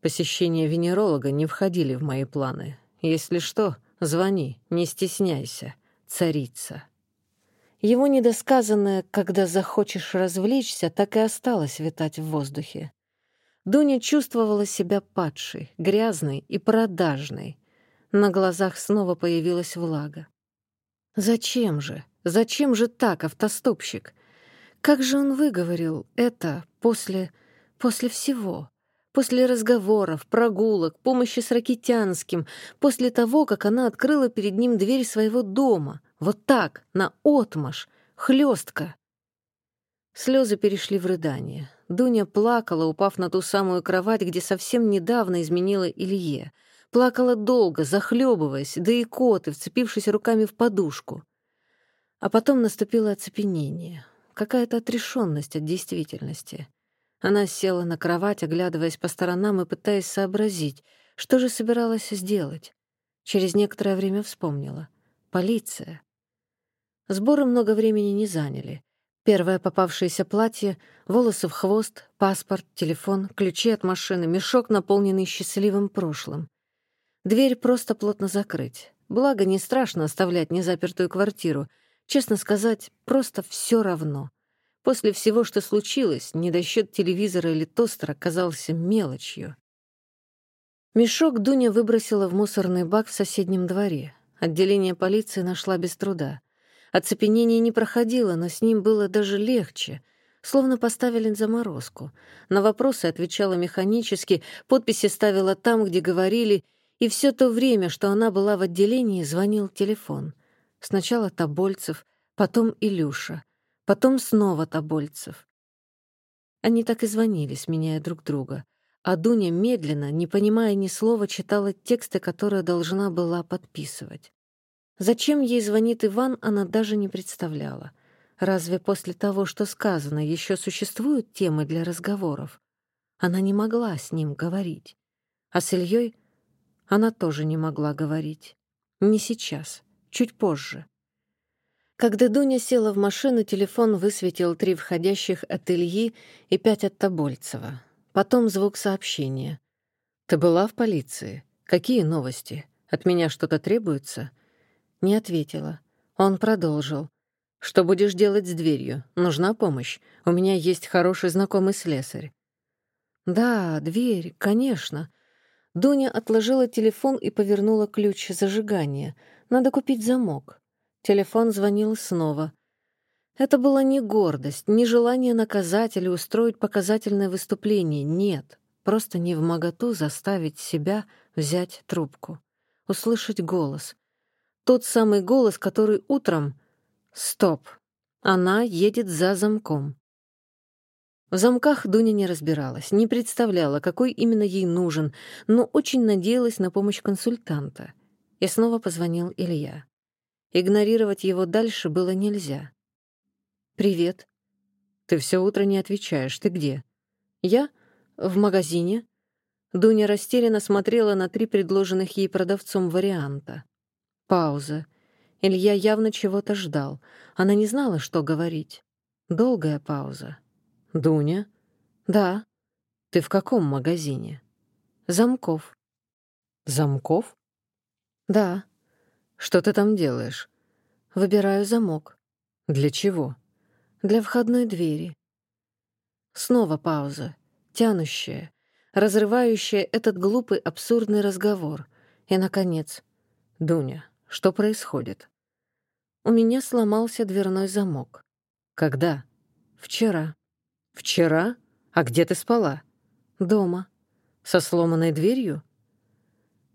Посещение венеролога не входили в мои планы. Если что, звони, не стесняйся, царица. Его недосказанное «когда захочешь развлечься» так и осталось витать в воздухе. Дуня чувствовала себя падшей, грязной и продажной. На глазах снова появилась влага. Зачем же? Зачем же так, автостопщик? Как же он выговорил это после... после всего? После разговоров, прогулок, помощи с Ракитянским, после того, как она открыла перед ним дверь своего дома. Вот так, на отмаш, хлестка. Слезы перешли в рыдание. Дуня плакала, упав на ту самую кровать, где совсем недавно изменила Илье. Плакала долго, захлебываясь, да и коты, вцепившись руками в подушку. А потом наступило оцепенение, какая-то отрешенность от действительности. Она села на кровать, оглядываясь по сторонам и пытаясь сообразить, что же собиралась сделать. Через некоторое время вспомнила. Полиция. Сборы много времени не заняли. Первое попавшееся платье, волосы в хвост, паспорт, телефон, ключи от машины, мешок, наполненный счастливым прошлым. Дверь просто плотно закрыть. Благо, не страшно оставлять незапертую квартиру. Честно сказать, просто все равно. После всего, что случилось, недосчет телевизора или тостера казался мелочью. Мешок Дуня выбросила в мусорный бак в соседнем дворе. Отделение полиции нашла без труда. Оцепенение не проходило, но с ним было даже легче. Словно поставили заморозку. На вопросы отвечала механически, подписи ставила там, где говорили, и все то время, что она была в отделении, звонил телефон. Сначала Тобольцев, потом Илюша. Потом снова Тобольцев. Они так и звонили, сменяя друг друга. А Дуня медленно, не понимая ни слова, читала тексты, которые должна была подписывать. Зачем ей звонит Иван, она даже не представляла. Разве после того, что сказано, еще существуют темы для разговоров? Она не могла с ним говорить. А с Ильей она тоже не могла говорить. Не сейчас, чуть позже. Когда Дуня села в машину, телефон высветил три входящих от Ильи и пять от Тобольцева. Потом звук сообщения. «Ты была в полиции? Какие новости? От меня что-то требуется?» Не ответила. Он продолжил. «Что будешь делать с дверью? Нужна помощь? У меня есть хороший знакомый слесарь». «Да, дверь, конечно». Дуня отложила телефон и повернула ключ зажигания. «Надо купить замок». Телефон звонил снова. Это была не гордость, не желание наказать или устроить показательное выступление, нет. Просто не в моготу заставить себя взять трубку. Услышать голос. Тот самый голос, который утром... Стоп. Она едет за замком. В замках Дуня не разбиралась, не представляла, какой именно ей нужен, но очень надеялась на помощь консультанта. И снова позвонил Илья. Игнорировать его дальше было нельзя. «Привет». «Ты все утро не отвечаешь. Ты где?» «Я? В магазине». Дуня растерянно смотрела на три предложенных ей продавцом варианта. Пауза. Илья явно чего-то ждал. Она не знала, что говорить. Долгая пауза. «Дуня?» «Да». «Ты в каком магазине?» «Замков». «Замков?» «Да». «Что ты там делаешь?» «Выбираю замок». «Для чего?» для входной двери. Снова пауза, тянущая, разрывающая этот глупый абсурдный разговор. И, наконец, «Дуня, что происходит?» У меня сломался дверной замок. «Когда?» «Вчера». «Вчера? А где ты спала?» «Дома». «Со сломанной дверью?»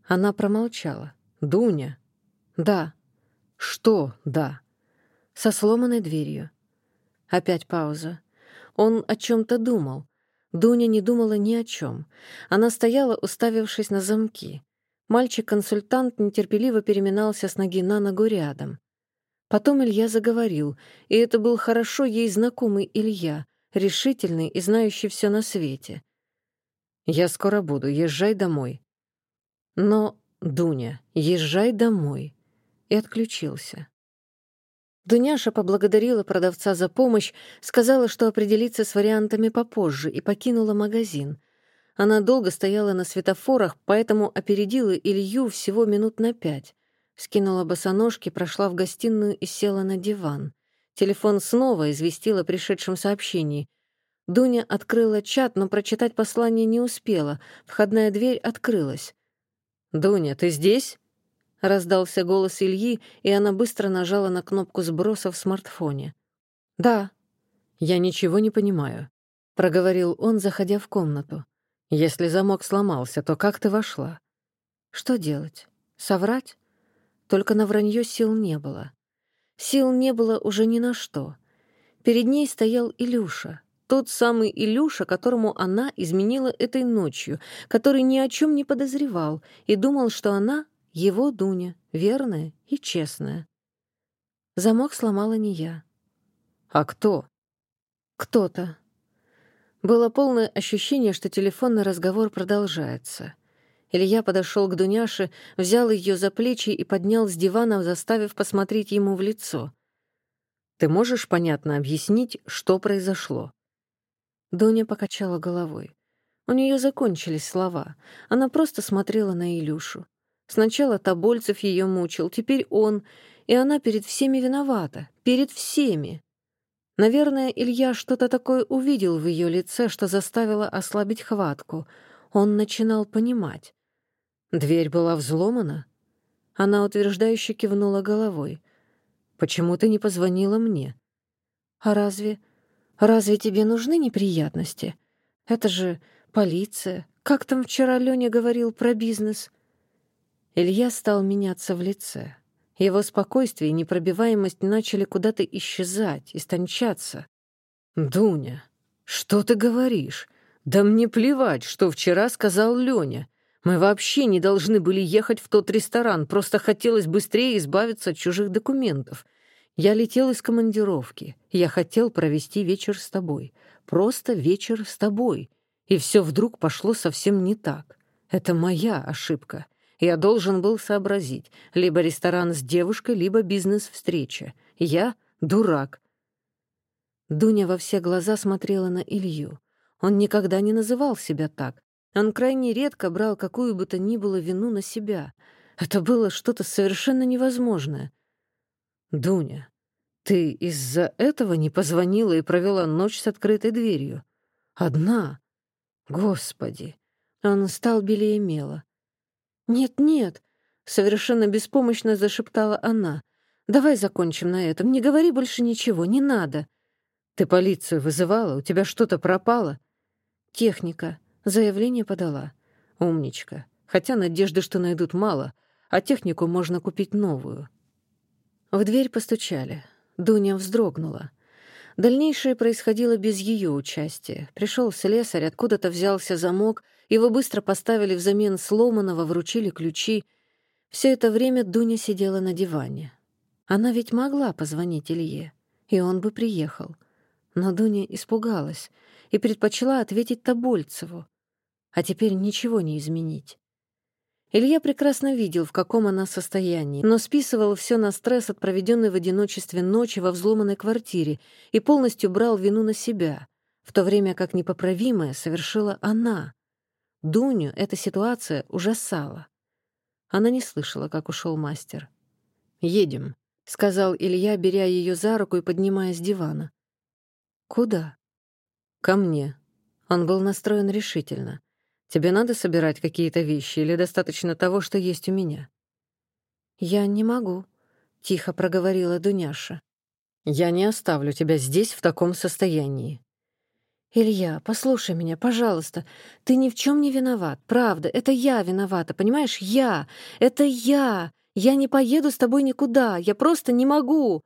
Она промолчала. «Дуня?» «Да». «Что «да»?» «Со сломанной дверью». Опять пауза. Он о чем-то думал. Дуня не думала ни о чем. Она стояла, уставившись на замки. Мальчик-консультант нетерпеливо переминался с ноги на ногу рядом. Потом Илья заговорил, и это был хорошо ей знакомый Илья, решительный и знающий все на свете. «Я скоро буду, езжай домой». Но, Дуня, езжай домой. И отключился. Дуняша поблагодарила продавца за помощь, сказала, что определится с вариантами попозже, и покинула магазин. Она долго стояла на светофорах, поэтому опередила Илью всего минут на пять. Скинула босоножки, прошла в гостиную и села на диван. Телефон снова известил о пришедшем сообщении. Дуня открыла чат, но прочитать послание не успела. Входная дверь открылась. «Дуня, ты здесь?» Раздался голос Ильи, и она быстро нажала на кнопку сброса в смартфоне. «Да». «Я ничего не понимаю», — проговорил он, заходя в комнату. «Если замок сломался, то как ты вошла?» «Что делать? Соврать?» Только на вранье сил не было. Сил не было уже ни на что. Перед ней стоял Илюша, тот самый Илюша, которому она изменила этой ночью, который ни о чем не подозревал и думал, что она его Дуня, верная и честная. Замок сломала не я. А кто? Кто-то. Было полное ощущение, что телефонный разговор продолжается. Илья подошел к Дуняше, взял ее за плечи и поднял с дивана, заставив посмотреть ему в лицо. «Ты можешь понятно объяснить, что произошло?» Дуня покачала головой. У нее закончились слова. Она просто смотрела на Илюшу. Сначала Тобольцев ее мучил, теперь он, и она перед всеми виновата, перед всеми. Наверное, Илья что-то такое увидел в ее лице, что заставило ослабить хватку. Он начинал понимать. Дверь была взломана? Она утверждающе кивнула головой. «Почему ты не позвонила мне?» «А разве... разве тебе нужны неприятности? Это же полиция. Как там вчера Леня говорил про бизнес?» Илья стал меняться в лице. Его спокойствие и непробиваемость начали куда-то исчезать, истончаться. «Дуня, что ты говоришь? Да мне плевать, что вчера сказал Леня. Мы вообще не должны были ехать в тот ресторан, просто хотелось быстрее избавиться от чужих документов. Я летел из командировки. Я хотел провести вечер с тобой. Просто вечер с тобой. И все вдруг пошло совсем не так. Это моя ошибка. Я должен был сообразить. Либо ресторан с девушкой, либо бизнес-встреча. Я дурак. Дуня во все глаза смотрела на Илью. Он никогда не называл себя так. Он крайне редко брал какую бы то ни было вину на себя. Это было что-то совершенно невозможное. «Дуня, ты из-за этого не позвонила и провела ночь с открытой дверью? Одна? Господи!» Он стал белее мела. «Нет-нет», — совершенно беспомощно зашептала она. Давай закончим на этом. Не говори больше ничего, не надо. Ты полицию вызывала? У тебя что-то пропало? Техника. Заявление подала. Умничка. Хотя надежды, что найдут, мало, а технику можно купить новую. В дверь постучали. Дуня вздрогнула. Дальнейшее происходило без ее участия. Пришел слесарь, откуда-то взялся замок, его быстро поставили взамен сломанного, вручили ключи. Все это время Дуня сидела на диване. Она ведь могла позвонить Илье, и он бы приехал. Но Дуня испугалась и предпочла ответить Тобольцеву. А теперь ничего не изменить. Илья прекрасно видел, в каком она состоянии, но списывал все на стресс от проведенной в одиночестве ночи во взломанной квартире и полностью брал вину на себя, в то время как непоправимое совершила она. Дуню эта ситуация ужасала. Она не слышала, как ушел мастер. «Едем», — сказал Илья, беря ее за руку и поднимая с дивана. «Куда?» «Ко мне». Он был настроен решительно. Тебе надо собирать какие-то вещи или достаточно того, что есть у меня?» «Я не могу», — тихо проговорила Дуняша. «Я не оставлю тебя здесь в таком состоянии». «Илья, послушай меня, пожалуйста. Ты ни в чем не виноват. Правда, это я виновата, понимаешь? Я! Это я! Я не поеду с тобой никуда. Я просто не могу!»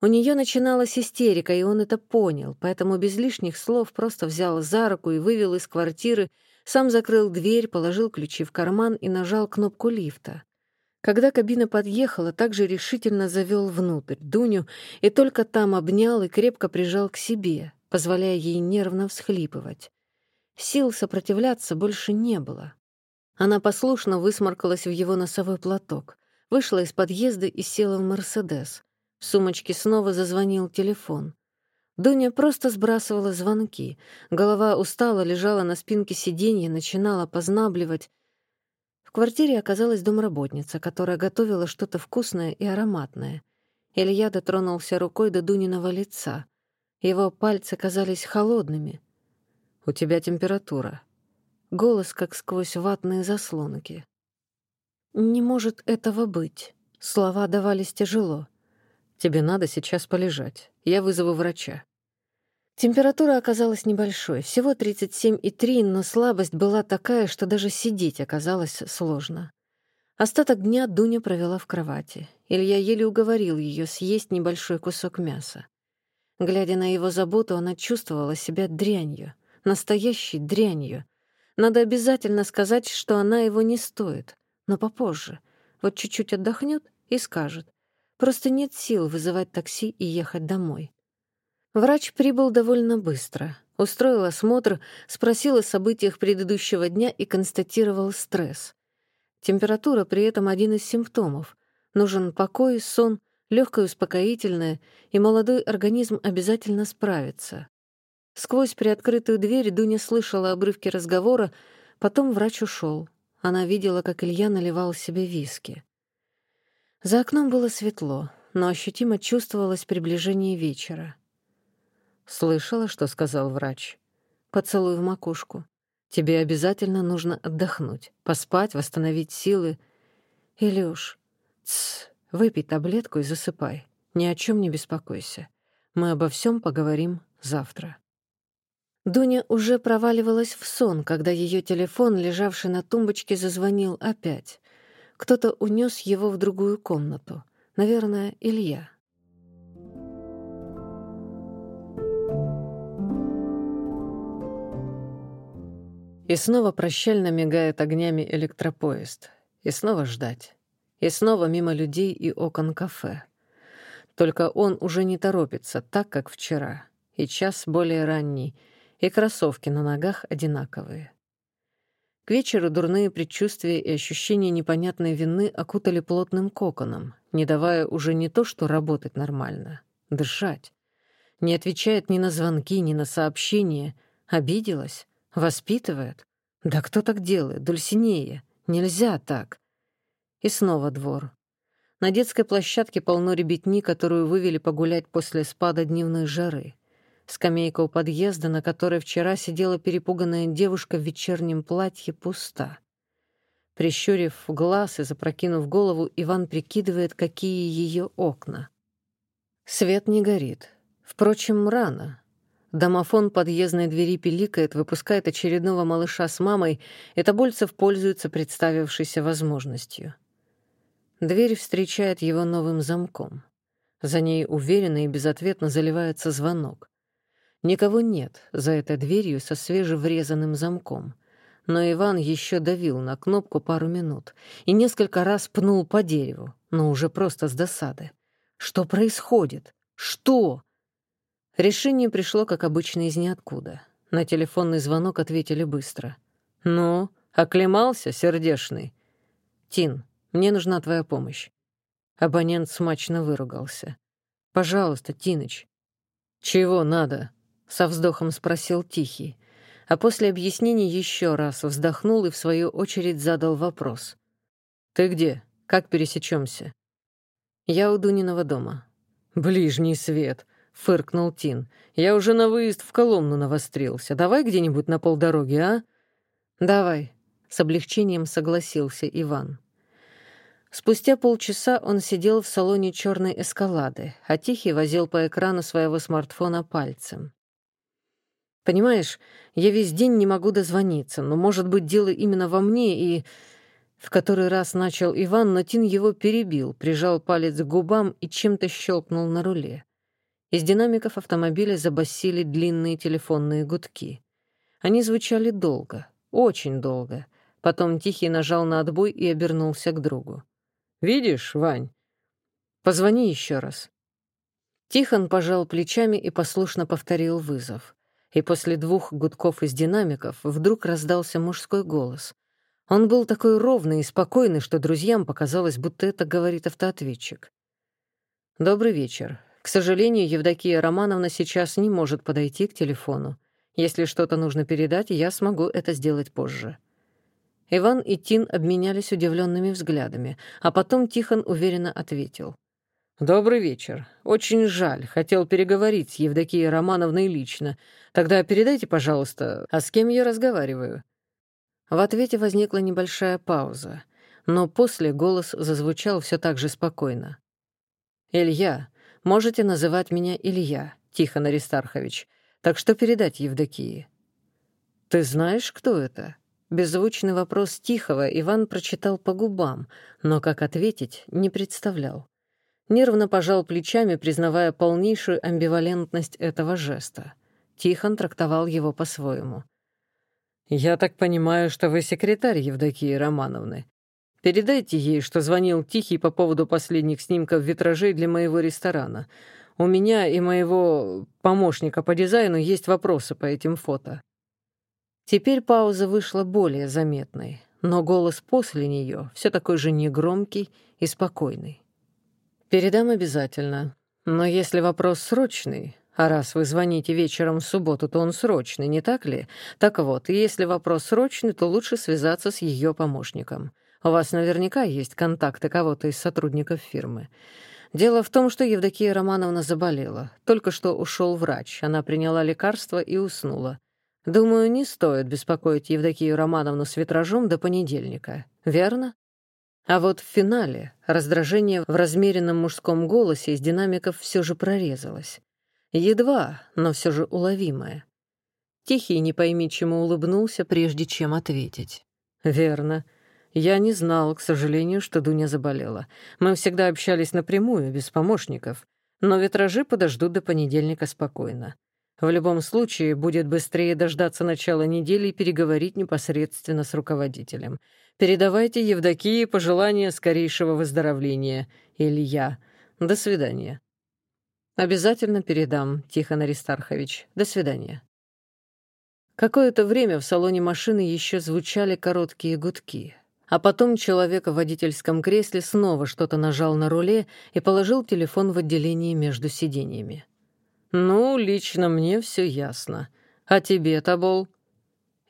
У нее начиналась истерика, и он это понял, поэтому без лишних слов просто взял за руку и вывел из квартиры, сам закрыл дверь, положил ключи в карман и нажал кнопку лифта. Когда кабина подъехала, также решительно завел внутрь Дуню и только там обнял и крепко прижал к себе, позволяя ей нервно всхлипывать. Сил сопротивляться больше не было. Она послушно высморкалась в его носовой платок, вышла из подъезда и села в «Мерседес». В сумочке снова зазвонил телефон. Дуня просто сбрасывала звонки. Голова устала, лежала на спинке сиденья, начинала познабливать. В квартире оказалась домработница, которая готовила что-то вкусное и ароматное. Илья дотронулся рукой до Дуниного лица. Его пальцы казались холодными. «У тебя температура». Голос, как сквозь ватные заслонки. «Не может этого быть». Слова давались тяжело. Тебе надо сейчас полежать. Я вызову врача». Температура оказалась небольшой, всего 37,3, но слабость была такая, что даже сидеть оказалось сложно. Остаток дня Дуня провела в кровати. Илья еле уговорил ее съесть небольшой кусок мяса. Глядя на его заботу, она чувствовала себя дрянью, настоящей дрянью. Надо обязательно сказать, что она его не стоит, но попозже. Вот чуть-чуть отдохнет и скажет. Просто нет сил вызывать такси и ехать домой. Врач прибыл довольно быстро. Устроил осмотр, спросил о событиях предыдущего дня и констатировал стресс. Температура при этом один из симптомов. Нужен покой, сон, легкое успокоительное, и молодой организм обязательно справится. Сквозь приоткрытую дверь Дуня слышала обрывки разговора, потом врач ушел. Она видела, как Илья наливал себе виски. За окном было светло, но ощутимо чувствовалось приближение вечера. «Слышала, что сказал врач?» «Поцелуй в макушку. Тебе обязательно нужно отдохнуть, поспать, восстановить силы. Илюш, тс, выпей таблетку и засыпай. Ни о чем не беспокойся. Мы обо всем поговорим завтра». Дуня уже проваливалась в сон, когда ее телефон, лежавший на тумбочке, зазвонил опять. Кто-то унес его в другую комнату. Наверное, Илья. И снова прощально мигает огнями электропоезд. И снова ждать. И снова мимо людей и окон кафе. Только он уже не торопится, так, как вчера. И час более ранний, и кроссовки на ногах одинаковые. К вечеру дурные предчувствия и ощущения непонятной вины окутали плотным коконом, не давая уже не то что работать нормально, дышать. Не отвечает ни на звонки, ни на сообщения. Обиделась? Воспитывает? Да кто так делает? Дульсинея. Нельзя так. И снова двор. На детской площадке полно ребятни, которую вывели погулять после спада дневной жары. Скамейка у подъезда, на которой вчера сидела перепуганная девушка в вечернем платье, пуста. Прищурив глаз и запрокинув голову, Иван прикидывает, какие ее окна. Свет не горит. Впрочем, рано. Домофон подъездной двери пиликает, выпускает очередного малыша с мамой, и Тобольцев пользуется представившейся возможностью. Дверь встречает его новым замком. За ней уверенно и безответно заливается звонок. Никого нет за этой дверью со свежеврезанным замком. Но Иван еще давил на кнопку пару минут и несколько раз пнул по дереву, но уже просто с досады. Что происходит? Что? Решение пришло, как обычно, из ниоткуда. На телефонный звонок ответили быстро. «Ну, оклемался, сердешный?» «Тин, мне нужна твоя помощь». Абонент смачно выругался. «Пожалуйста, Тиныч». «Чего надо?» — со вздохом спросил Тихий. А после объяснений еще раз вздохнул и, в свою очередь, задал вопрос. «Ты где? Как пересечемся? «Я у Дуниного дома». «Ближний свет», — фыркнул Тин. «Я уже на выезд в Коломну навострился. Давай где-нибудь на полдороги, а?» «Давай», — с облегчением согласился Иван. Спустя полчаса он сидел в салоне черной эскалады, а Тихий возил по экрану своего смартфона пальцем. «Понимаешь, я весь день не могу дозвониться, но, может быть, дело именно во мне и...» В который раз начал Иван, но Тин его перебил, прижал палец к губам и чем-то щелкнул на руле. Из динамиков автомобиля забасили длинные телефонные гудки. Они звучали долго, очень долго. Потом Тихий нажал на отбой и обернулся к другу. «Видишь, Вань?» «Позвони еще раз». Тихон пожал плечами и послушно повторил вызов. И после двух гудков из динамиков вдруг раздался мужской голос. Он был такой ровный и спокойный, что друзьям показалось, будто это говорит автоответчик. «Добрый вечер. К сожалению, Евдокия Романовна сейчас не может подойти к телефону. Если что-то нужно передать, я смогу это сделать позже». Иван и Тин обменялись удивленными взглядами, а потом Тихон уверенно ответил. «Добрый вечер. Очень жаль. Хотел переговорить с Евдокией Романовной лично. Тогда передайте, пожалуйста, а с кем я разговариваю?» В ответе возникла небольшая пауза, но после голос зазвучал все так же спокойно. «Илья, Можете называть меня Илья, Тихон Аристархович. Так что передать Евдокии?» «Ты знаешь, кто это?» Беззвучный вопрос Тихого Иван прочитал по губам, но как ответить не представлял. Нервно пожал плечами, признавая полнейшую амбивалентность этого жеста. Тихон трактовал его по-своему. «Я так понимаю, что вы секретарь Евдокии Романовны. Передайте ей, что звонил Тихий по поводу последних снимков витражей для моего ресторана. У меня и моего помощника по дизайну есть вопросы по этим фото». Теперь пауза вышла более заметной, но голос после нее все такой же негромкий и спокойный. «Передам обязательно. Но если вопрос срочный, а раз вы звоните вечером в субботу, то он срочный, не так ли? Так вот, если вопрос срочный, то лучше связаться с ее помощником. У вас наверняка есть контакты кого-то из сотрудников фирмы. Дело в том, что Евдокия Романовна заболела. Только что ушел врач. Она приняла лекарство и уснула. Думаю, не стоит беспокоить Евдокию Романовну с витражом до понедельника. Верно? А вот в финале раздражение в размеренном мужском голосе из динамиков все же прорезалось. Едва, но все же уловимое. Тихий не пойми, чему улыбнулся, прежде чем ответить. «Верно. Я не знал, к сожалению, что Дуня заболела. Мы всегда общались напрямую, без помощников. Но витражи подождут до понедельника спокойно. В любом случае, будет быстрее дождаться начала недели и переговорить непосредственно с руководителем. Передавайте Евдокии пожелания скорейшего выздоровления. Илья. До свидания. Обязательно передам, Тихон Аристархович. До свидания. Какое-то время в салоне машины еще звучали короткие гудки. А потом человек в водительском кресле снова что-то нажал на руле и положил телефон в отделении между сиденьями. «Ну, лично мне все ясно. А тебе, Табол?»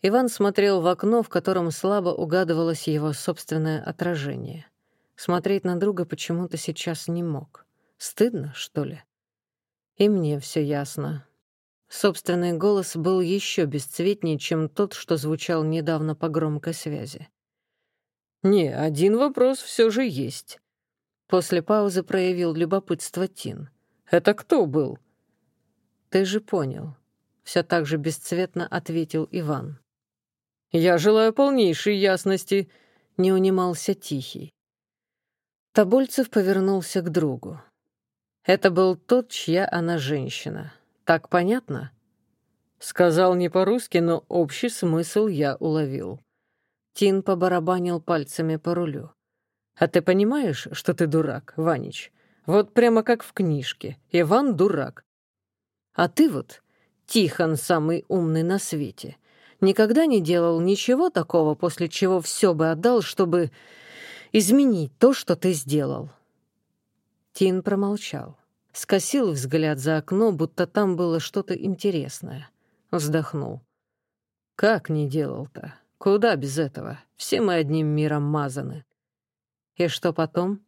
Иван смотрел в окно, в котором слабо угадывалось его собственное отражение. Смотреть на друга почему-то сейчас не мог. Стыдно, что ли? И мне все ясно. Собственный голос был еще бесцветнее, чем тот, что звучал недавно по громкой связи. «Не, один вопрос все же есть». После паузы проявил любопытство Тин. «Это кто был?» «Ты же понял», — все так же бесцветно ответил Иван. «Я желаю полнейшей ясности», — не унимался Тихий. Тобольцев повернулся к другу. «Это был тот, чья она женщина. Так понятно?» Сказал не по-русски, но общий смысл я уловил. Тин побарабанил пальцами по рулю. «А ты понимаешь, что ты дурак, Ванич? Вот прямо как в книжке. Иван дурак. А ты вот, Тихон самый умный на свете, никогда не делал ничего такого, после чего все бы отдал, чтобы изменить то, что ты сделал». Тин промолчал. Скосил взгляд за окно, будто там было что-то интересное. Вздохнул. «Как не делал-то? Куда без этого? Все мы одним миром мазаны. И что потом?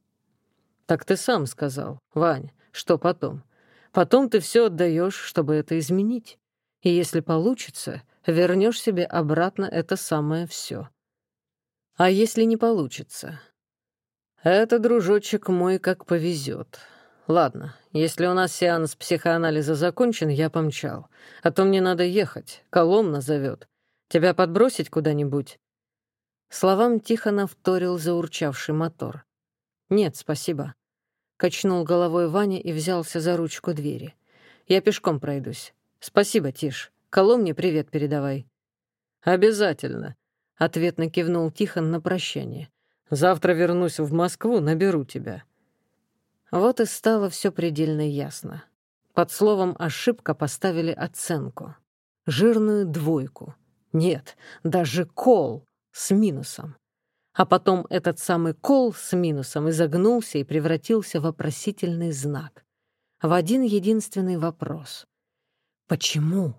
Так ты сам сказал, Вань, что потом? Потом ты все отдаешь, чтобы это изменить. И если получится, вернешь себе обратно это самое все. А если не получится? Это, дружочек мой, как повезет. Ладно, если у нас сеанс психоанализа закончен, я помчал. А то мне надо ехать, Коломна зовет. Тебя подбросить куда-нибудь?» Словам Тихона вторил заурчавший мотор. «Нет, спасибо». Качнул головой Ваня и взялся за ручку двери. «Я пешком пройдусь. Спасибо, Тиш. Коломне привет передавай». «Обязательно», — ответно кивнул Тихон на прощание. «Завтра вернусь в Москву, наберу тебя». Вот и стало все предельно ясно. Под словом «ошибка» поставили оценку. Жирную двойку. Нет, даже кол с минусом. А потом этот самый кол с минусом изогнулся и превратился в вопросительный знак. В один единственный вопрос. Почему?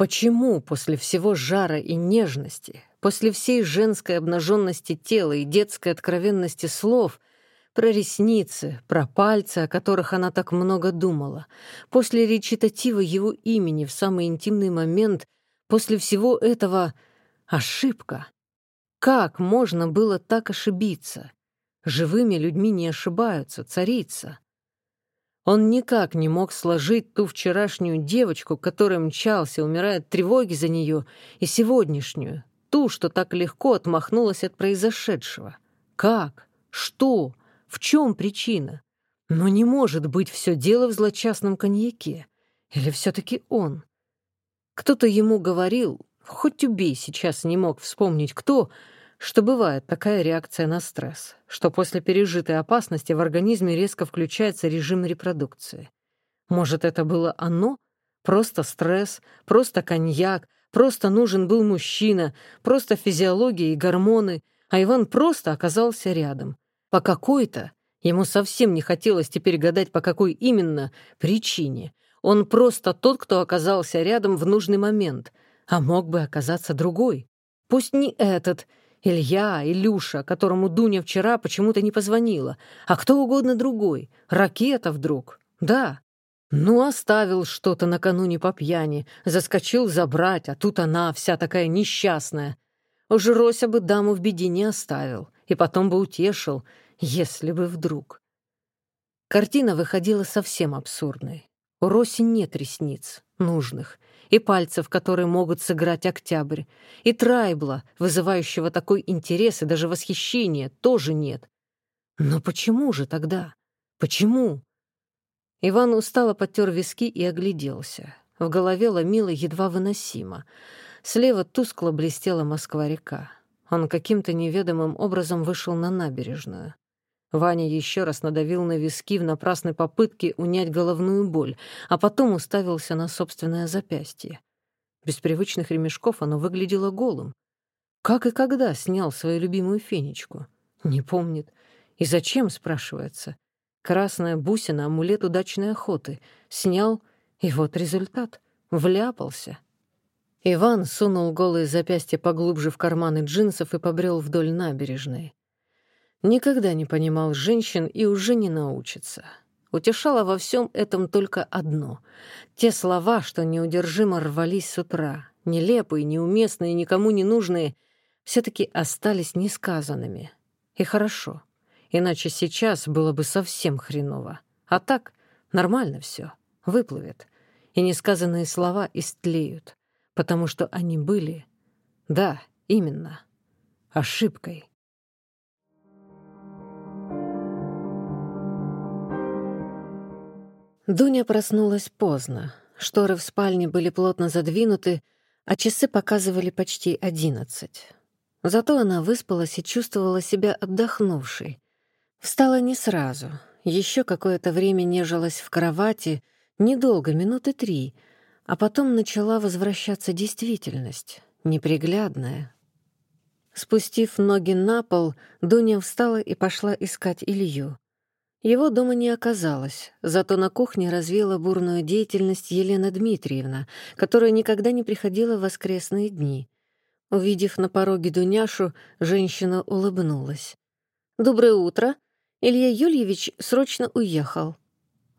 Почему после всего жара и нежности, после всей женской обнаженности тела и детской откровенности слов, про ресницы, про пальцы, о которых она так много думала, после речитатива его имени в самый интимный момент — После всего этого ошибка. Как можно было так ошибиться? Живыми людьми не ошибаются, царица. Он никак не мог сложить ту вчерашнюю девочку, которая мчался, умирая от тревоги за нее, и сегодняшнюю, ту, что так легко отмахнулась от произошедшего. Как? Что? В чем причина? Но не может быть все дело в злочастном коньяке. Или все-таки он? Кто-то ему говорил, хоть убей, сейчас не мог вспомнить кто, что бывает такая реакция на стресс, что после пережитой опасности в организме резко включается режим репродукции. Может, это было оно? Просто стресс, просто коньяк, просто нужен был мужчина, просто физиология и гормоны, а Иван просто оказался рядом. По какой-то, ему совсем не хотелось теперь гадать, по какой именно причине, он просто тот, кто оказался рядом в нужный момент, а мог бы оказаться другой. Пусть не этот, Илья, Илюша, которому Дуня вчера почему-то не позвонила, а кто угодно другой, ракета вдруг. Да. Ну, оставил что-то накануне по пьяни, заскочил забрать, а тут она вся такая несчастная. Уж Рося бы даму в беде не оставил, и потом бы утешил, если бы вдруг. Картина выходила совсем абсурдной. У Роси нет ресниц, нужных, и пальцев, которые могут сыграть октябрь, и трайбла, вызывающего такой интерес и даже восхищение, тоже нет. Но почему же тогда? Почему? Иван устало потер виски и огляделся. В голове ломило едва выносимо. Слева тускло блестела Москва-река. Он каким-то неведомым образом вышел на набережную. Ваня еще раз надавил на виски в напрасной попытке унять головную боль, а потом уставился на собственное запястье. Без привычных ремешков оно выглядело голым. Как и когда снял свою любимую фенечку? Не помнит. И зачем, спрашивается? Красная бусина — амулет удачной охоты. Снял, и вот результат. Вляпался. Иван сунул голые запястья поглубже в карманы джинсов и побрел вдоль набережной. Никогда не понимал женщин и уже не научится. Утешало во всем этом только одно — те слова, что неудержимо рвались с утра, нелепые, неуместные, никому не нужные, все таки остались несказанными. И хорошо, иначе сейчас было бы совсем хреново. А так нормально все, выплывет. И несказанные слова истлеют, потому что они были, да, именно, ошибкой. Дуня проснулась поздно. Шторы в спальне были плотно задвинуты, а часы показывали почти одиннадцать. Зато она выспалась и чувствовала себя отдохнувшей. Встала не сразу. Еще какое-то время нежилась в кровати, недолго, минуты три, а потом начала возвращаться действительность, неприглядная. Спустив ноги на пол, Дуня встала и пошла искать Илью. Его дома не оказалось, зато на кухне развила бурную деятельность Елена Дмитриевна, которая никогда не приходила в воскресные дни. Увидев на пороге Дуняшу, женщина улыбнулась. «Доброе утро. Илья Юльевич срочно уехал.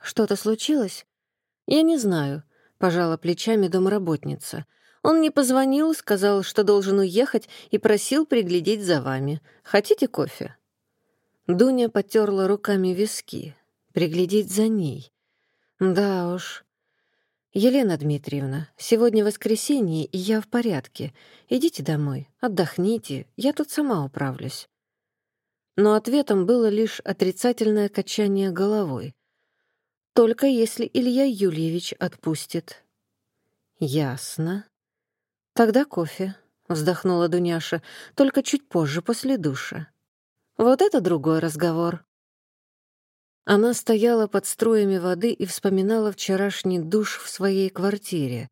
Что-то случилось?» «Я не знаю», — пожала плечами домработница. «Он мне позвонил, сказал, что должен уехать, и просил приглядеть за вами. Хотите кофе?» Дуня потерла руками виски. Приглядеть за ней. Да уж. Елена Дмитриевна, сегодня воскресенье, и я в порядке. Идите домой, отдохните, я тут сама управлюсь. Но ответом было лишь отрицательное качание головой. Только если Илья Юльевич отпустит. Ясно. Тогда кофе, вздохнула Дуняша, только чуть позже, после душа. Вот это другой разговор. Она стояла под струями воды и вспоминала вчерашний душ в своей квартире,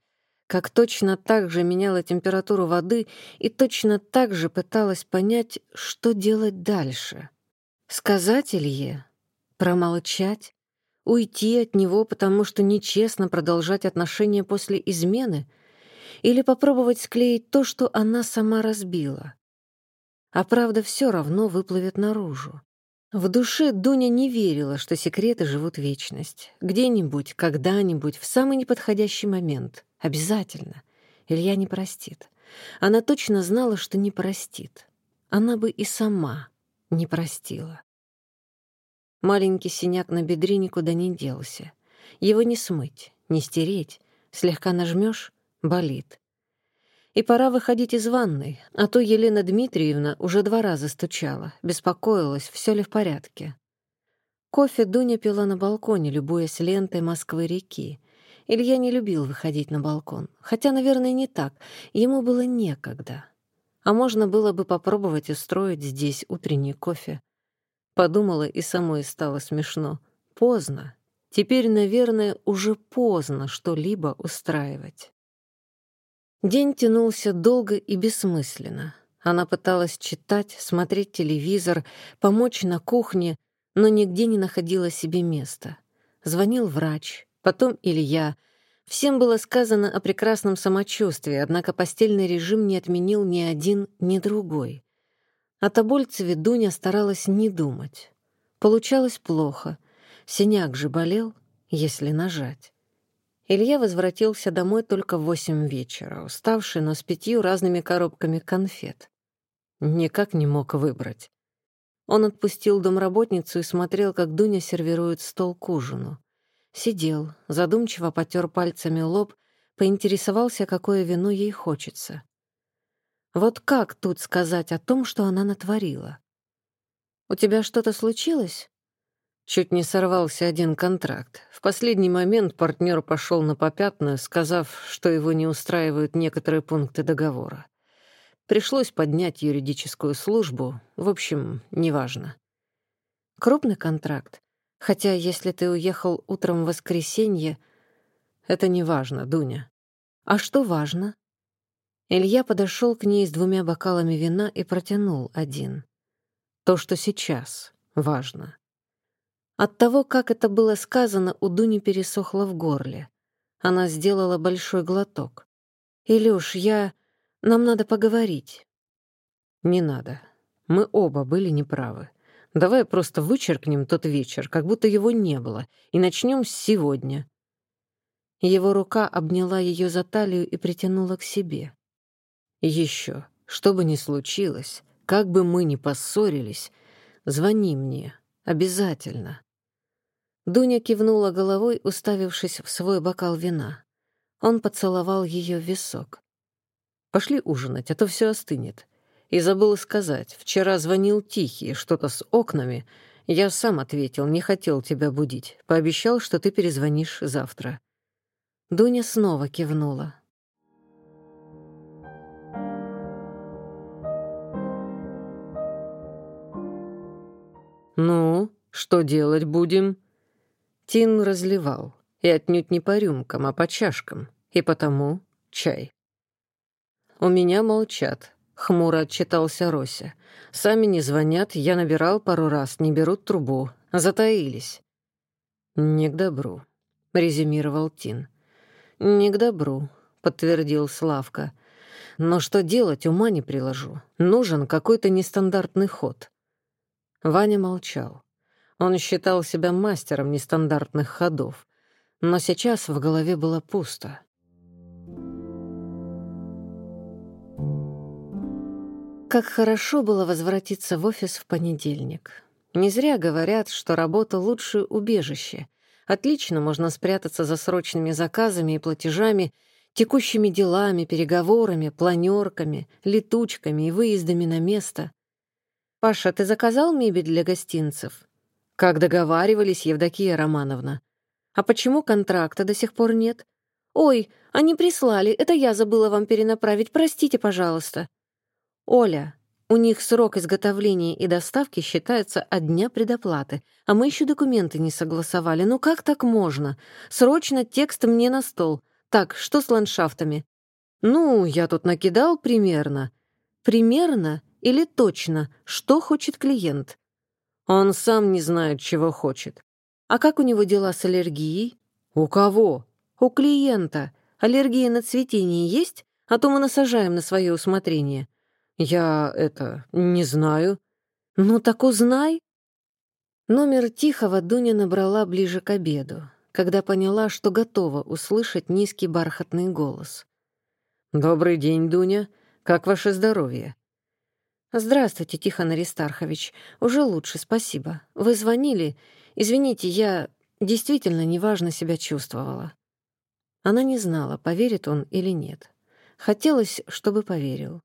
как точно так же меняла температуру воды и точно так же пыталась понять, что делать дальше. Сказать Илье? Промолчать? Уйти от него, потому что нечестно продолжать отношения после измены? Или попробовать склеить то, что она сама разбила? А правда все равно выплывет наружу. В душе Дуня не верила, что секреты живут вечность. Где-нибудь, когда-нибудь, в самый неподходящий момент. Обязательно. Илья не простит. Она точно знала, что не простит. Она бы и сама не простила. Маленький синяк на бедре никуда не делся. Его не смыть, не стереть. Слегка нажмешь — болит. И пора выходить из ванной, а то Елена Дмитриевна уже два раза стучала, беспокоилась, все ли в порядке. Кофе Дуня пила на балконе, любуясь лентой Москвы-реки. Илья не любил выходить на балкон, хотя, наверное, не так, ему было некогда. А можно было бы попробовать устроить здесь утренний кофе. Подумала и самой стало смешно. Поздно. Теперь, наверное, уже поздно что-либо устраивать. День тянулся долго и бессмысленно. Она пыталась читать, смотреть телевизор, помочь на кухне, но нигде не находила себе места. Звонил врач, потом Илья. Всем было сказано о прекрасном самочувствии, однако постельный режим не отменил ни один, ни другой. О Тобольцеве Дуня старалась не думать. Получалось плохо. Синяк же болел, если нажать. Илья возвратился домой только в восемь вечера, уставший, но с пятью разными коробками конфет. Никак не мог выбрать. Он отпустил домработницу и смотрел, как Дуня сервирует стол к ужину. Сидел, задумчиво потер пальцами лоб, поинтересовался, какое вино ей хочется. Вот как тут сказать о том, что она натворила? «У тебя что-то случилось?» Чуть не сорвался один контракт. В последний момент партнер пошел на попятную, сказав, что его не устраивают некоторые пункты договора. Пришлось поднять юридическую службу. В общем, неважно. Крупный контракт. Хотя, если ты уехал утром в воскресенье, это не важно, Дуня. А что важно? Илья подошел к ней с двумя бокалами вина и протянул один. То, что сейчас важно. От того, как это было сказано, у Дуни пересохло в горле. Она сделала большой глоток. «Илюш, я... Нам надо поговорить». «Не надо. Мы оба были неправы. Давай просто вычеркнем тот вечер, как будто его не было, и начнем с сегодня». Его рука обняла ее за талию и притянула к себе. «Еще. что бы ни случилось, как бы мы ни поссорились, звони мне, обязательно». Дуня кивнула головой, уставившись в свой бокал вина. Он поцеловал ее в висок. «Пошли ужинать, а то все остынет. И забыл сказать, вчера звонил Тихий, что-то с окнами. Я сам ответил, не хотел тебя будить. Пообещал, что ты перезвонишь завтра». Дуня снова кивнула. «Ну, что делать будем?» Тин разливал, и отнюдь не по рюмкам, а по чашкам, и потому чай. «У меня молчат», — хмуро отчитался Рося. «Сами не звонят, я набирал пару раз, не берут трубу, затаились». «Не к добру», — резюмировал Тин. «Не к добру», — подтвердил Славка. «Но что делать, ума не приложу. Нужен какой-то нестандартный ход». Ваня молчал. Он считал себя мастером нестандартных ходов, но сейчас в голове было пусто. Как хорошо было возвратиться в офис в понедельник. Не зря говорят, что работа — лучшее убежище. Отлично можно спрятаться за срочными заказами и платежами, текущими делами, переговорами, планерками, летучками и выездами на место. «Паша, ты заказал мебель для гостинцев?» Как договаривались, Евдокия Романовна. А почему контракта до сих пор нет? Ой, они прислали, это я забыла вам перенаправить, простите, пожалуйста. Оля, у них срок изготовления и доставки считается от дня предоплаты, а мы еще документы не согласовали. Ну как так можно? Срочно текст мне на стол. Так, что с ландшафтами? Ну, я тут накидал примерно. Примерно или точно, что хочет клиент? Он сам не знает, чего хочет. А как у него дела с аллергией? У кого? У клиента. Аллергия на цветение есть? А то мы насажаем на свое усмотрение. Я это не знаю. Ну так узнай. Номер Тихого Дуня набрала ближе к обеду, когда поняла, что готова услышать низкий бархатный голос. «Добрый день, Дуня. Как ваше здоровье?» «Здравствуйте, Тихон Аристархович. Уже лучше, спасибо. Вы звонили. Извините, я действительно неважно себя чувствовала». Она не знала, поверит он или нет. Хотелось, чтобы поверил.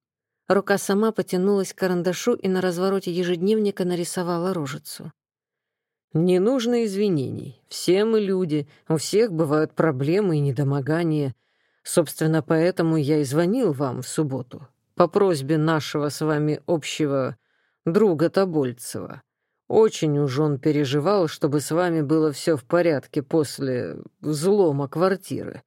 Рука сама потянулась к карандашу и на развороте ежедневника нарисовала рожицу. «Не нужно извинений. Все мы люди, у всех бывают проблемы и недомогания. Собственно, поэтому я и звонил вам в субботу по просьбе нашего с вами общего друга Тобольцева. Очень уж он переживал, чтобы с вами было все в порядке после взлома квартиры.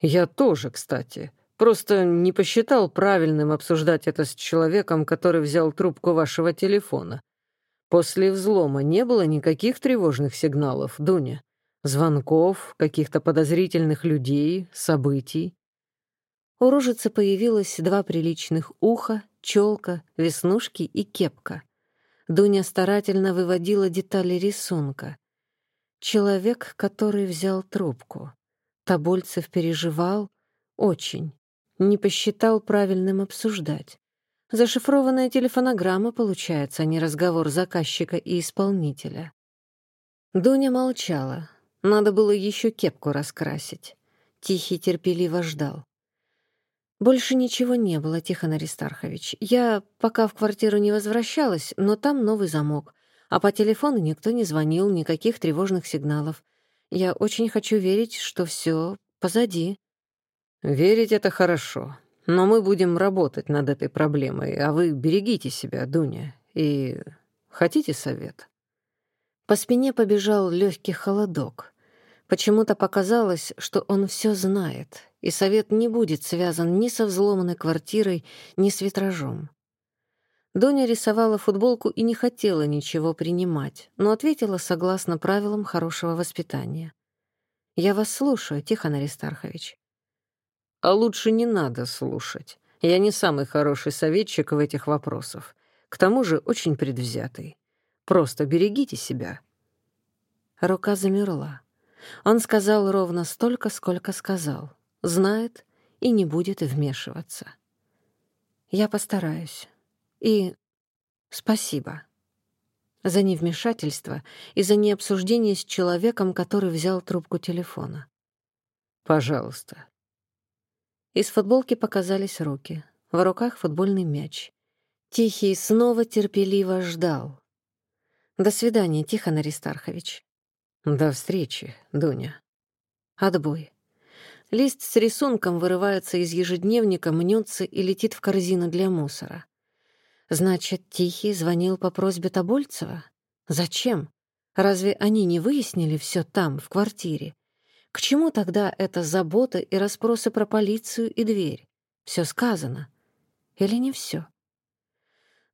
Я тоже, кстати. Просто не посчитал правильным обсуждать это с человеком, который взял трубку вашего телефона. После взлома не было никаких тревожных сигналов, Дуня. Звонков, каких-то подозрительных людей, событий. У рожицы появилось два приличных уха, челка, веснушки и кепка. Дуня старательно выводила детали рисунка. Человек, который взял трубку. Тобольцев переживал очень. Не посчитал правильным обсуждать. Зашифрованная телефонограмма получается, а не разговор заказчика и исполнителя. Дуня молчала. Надо было еще кепку раскрасить. Тихий терпеливо ждал. Больше ничего не было, Тихон Аристархович. Я пока в квартиру не возвращалась, но там новый замок. А по телефону никто не звонил, никаких тревожных сигналов. Я очень хочу верить, что все позади. Верить — это хорошо. Но мы будем работать над этой проблемой, а вы берегите себя, Дуня. И хотите совет? По спине побежал легкий холодок. Почему-то показалось, что он все знает, и совет не будет связан ни со взломанной квартирой, ни с витражом. Доня рисовала футболку и не хотела ничего принимать, но ответила согласно правилам хорошего воспитания. «Я вас слушаю, Тихон Аристархович». «А лучше не надо слушать. Я не самый хороший советчик в этих вопросах. К тому же очень предвзятый. Просто берегите себя». Рука замерла. Он сказал ровно столько, сколько сказал. Знает и не будет вмешиваться. Я постараюсь. И спасибо за невмешательство и за необсуждение с человеком, который взял трубку телефона. «Пожалуйста». Из футболки показались руки. В руках футбольный мяч. Тихий снова терпеливо ждал. «До свидания, Тихон Аристархович». «До встречи, Дуня». Отбой. Лист с рисунком вырывается из ежедневника, мнется и летит в корзину для мусора. Значит, Тихий звонил по просьбе Тобольцева? Зачем? Разве они не выяснили все там, в квартире? К чему тогда эта забота и расспросы про полицию и дверь? Все сказано. Или не все?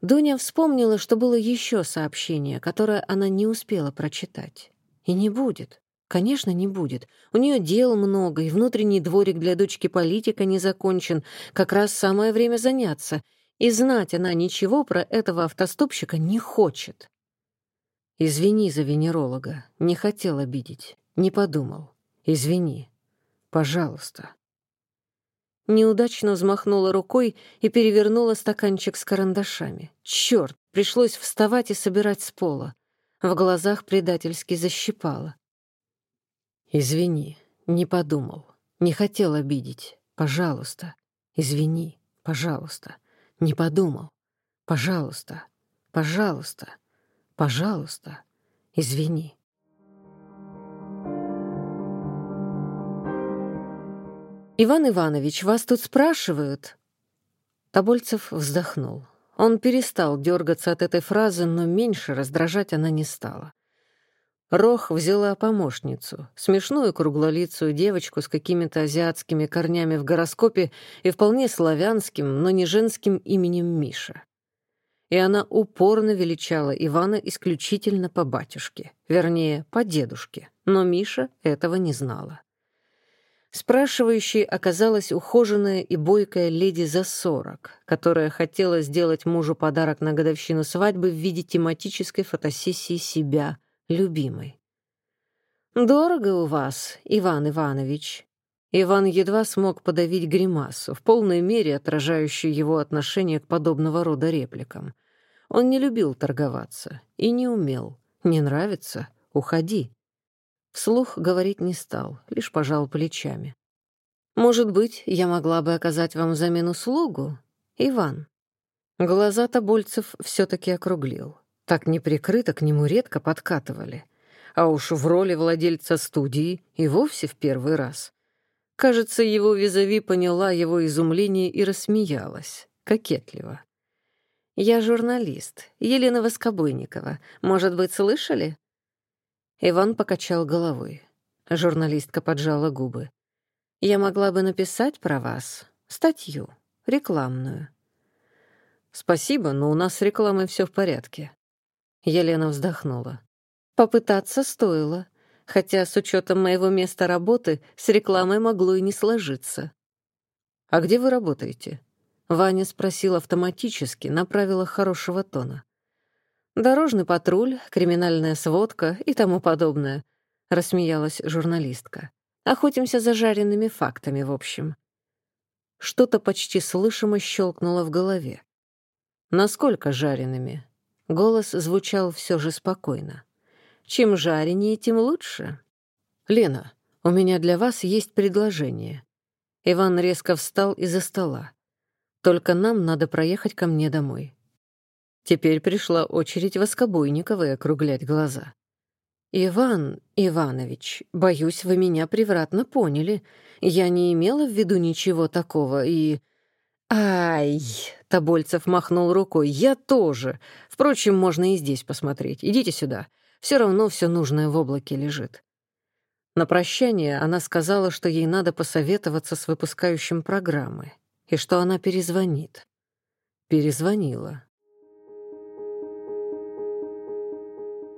Дуня вспомнила, что было еще сообщение, которое она не успела прочитать. И не будет. Конечно, не будет. У нее дел много, и внутренний дворик для дочки политика не закончен. Как раз самое время заняться — и знать она ничего про этого автостопщика не хочет. Извини за венеролога, не хотел обидеть, не подумал. Извини, пожалуйста. Неудачно взмахнула рукой и перевернула стаканчик с карандашами. Черт, пришлось вставать и собирать с пола. В глазах предательски защипала. «Извини, не подумал, не хотел обидеть. Пожалуйста, извини, пожалуйста. Не подумал. Пожалуйста, пожалуйста, пожалуйста, извини. «Иван Иванович, вас тут спрашивают?» Тобольцев вздохнул. Он перестал дергаться от этой фразы, но меньше раздражать она не стала. Рох взяла помощницу, смешную круглолицую девочку с какими-то азиатскими корнями в гороскопе и вполне славянским, но не женским именем Миша. И она упорно величала Ивана исключительно по батюшке, вернее, по дедушке, но Миша этого не знала. Спрашивающей оказалась ухоженная и бойкая леди за сорок, которая хотела сделать мужу подарок на годовщину свадьбы в виде тематической фотосессии себя, любимой. «Дорого у вас, Иван Иванович». Иван едва смог подавить гримасу, в полной мере отражающую его отношение к подобного рода репликам. Он не любил торговаться и не умел. «Не нравится? Уходи». Вслух говорить не стал, лишь пожал плечами. «Может быть, я могла бы оказать вам взамен услугу, Иван?» Глаза Тобольцев все-таки округлил. Так неприкрыто к нему редко подкатывали. А уж в роли владельца студии и вовсе в первый раз. Кажется, его визави поняла его изумление и рассмеялась, кокетливо. «Я журналист, Елена Воскобойникова. Может быть, слышали?» Иван покачал головой. Журналистка поджала губы. «Я могла бы написать про вас статью, рекламную». «Спасибо, но у нас с рекламой все в порядке», Елена вздохнула. Попытаться стоило, хотя с учетом моего места работы с рекламой могло и не сложиться. «А где вы работаете?» Ваня спросил автоматически, направила хорошего тона. «Дорожный патруль, криминальная сводка и тому подобное», — рассмеялась журналистка. «Охотимся за жареными фактами, в общем». Что-то почти слышимо щелкнуло в голове. «Насколько жареными?» Голос звучал все же спокойно. «Чем жаренее, тем лучше». «Лена, у меня для вас есть предложение». Иван резко встал из-за стола. «Только нам надо проехать ко мне домой». Теперь пришла очередь Воскобойниковой округлять глаза. «Иван Иванович, боюсь, вы меня превратно поняли. Я не имела в виду ничего такого и...» «Ай!» — Тобольцев махнул рукой. «Я тоже. Впрочем, можно и здесь посмотреть. Идите сюда. Все равно все нужное в облаке лежит». На прощание она сказала, что ей надо посоветоваться с выпускающим программы и что она перезвонит. Перезвонила.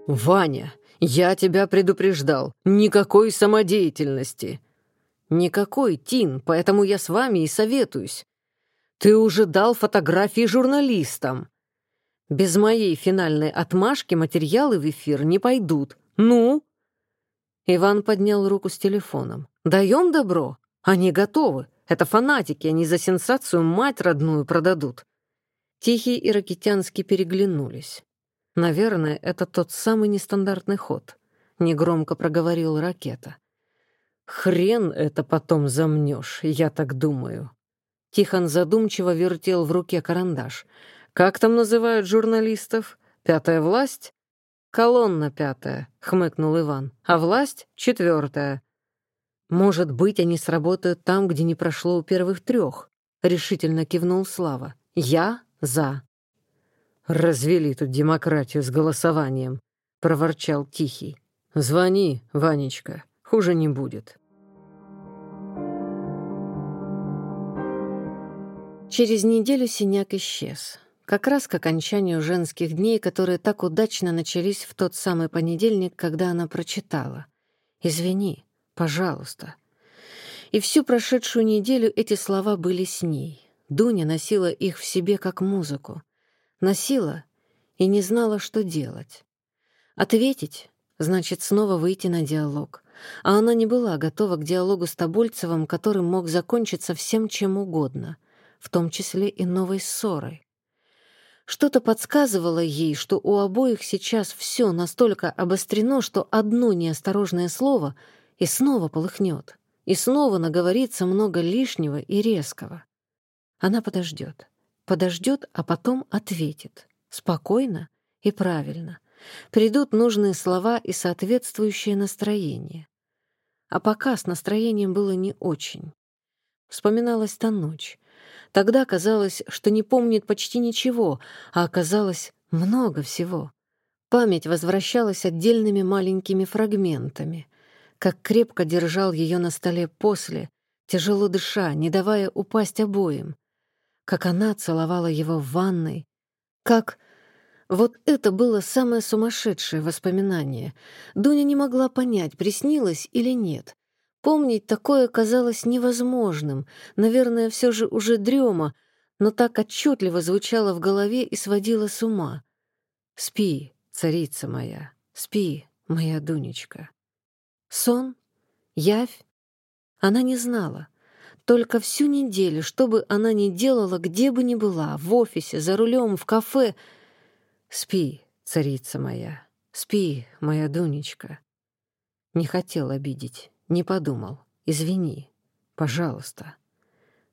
«Ваня, я тебя предупреждал. Никакой самодеятельности». «Никакой, Тин, поэтому я с вами и советуюсь. Ты уже дал фотографии журналистам. Без моей финальной отмашки материалы в эфир не пойдут. Ну?» Иван поднял руку с телефоном. «Даем добро? Они готовы. Это фанатики, они за сенсацию мать родную продадут». Тихий и Ракитянский переглянулись. «Наверное, это тот самый нестандартный ход», — негромко проговорил Ракета. «Хрен это потом замнешь, я так думаю». Тихон задумчиво вертел в руке карандаш. «Как там называют журналистов? Пятая власть?» «Колонна пятая», — хмыкнул Иван, «а власть — четвертая». «Может быть, они сработают там, где не прошло у первых трех», — решительно кивнул Слава. «Я за». «Развели тут демократию с голосованием», — проворчал Тихий. «Звони, Ванечка, хуже не будет». Через неделю синяк исчез. Как раз к окончанию женских дней, которые так удачно начались в тот самый понедельник, когда она прочитала. «Извини, пожалуйста». И всю прошедшую неделю эти слова были с ней. Дуня носила их в себе как музыку. Носила и не знала, что делать. Ответить — значит снова выйти на диалог. А она не была готова к диалогу с Тобольцевым, который мог закончиться всем чем угодно, в том числе и новой ссорой. Что-то подсказывало ей, что у обоих сейчас все настолько обострено, что одно неосторожное слово и снова полыхнет, и снова наговорится много лишнего и резкого. Она подождет, подождет, а потом ответит. Спокойно и правильно. Придут нужные слова и соответствующее настроение. А пока с настроением было не очень. Вспоминалась та ночь, Тогда казалось, что не помнит почти ничего, а оказалось много всего. Память возвращалась отдельными маленькими фрагментами. Как крепко держал ее на столе после, тяжело дыша, не давая упасть обоим. Как она целовала его в ванной. Как... Вот это было самое сумасшедшее воспоминание. Дуня не могла понять, приснилось или нет. Помнить такое казалось невозможным, наверное, все же уже дрема, но так отчетливо звучало в голове и сводило с ума. «Спи, царица моя, спи, моя Дунечка». Сон? Явь? Она не знала. Только всю неделю, что бы она ни делала, где бы ни была, в офисе, за рулем, в кафе. «Спи, царица моя, спи, моя Дунечка». Не хотел обидеть. Не подумал. Извини. Пожалуйста.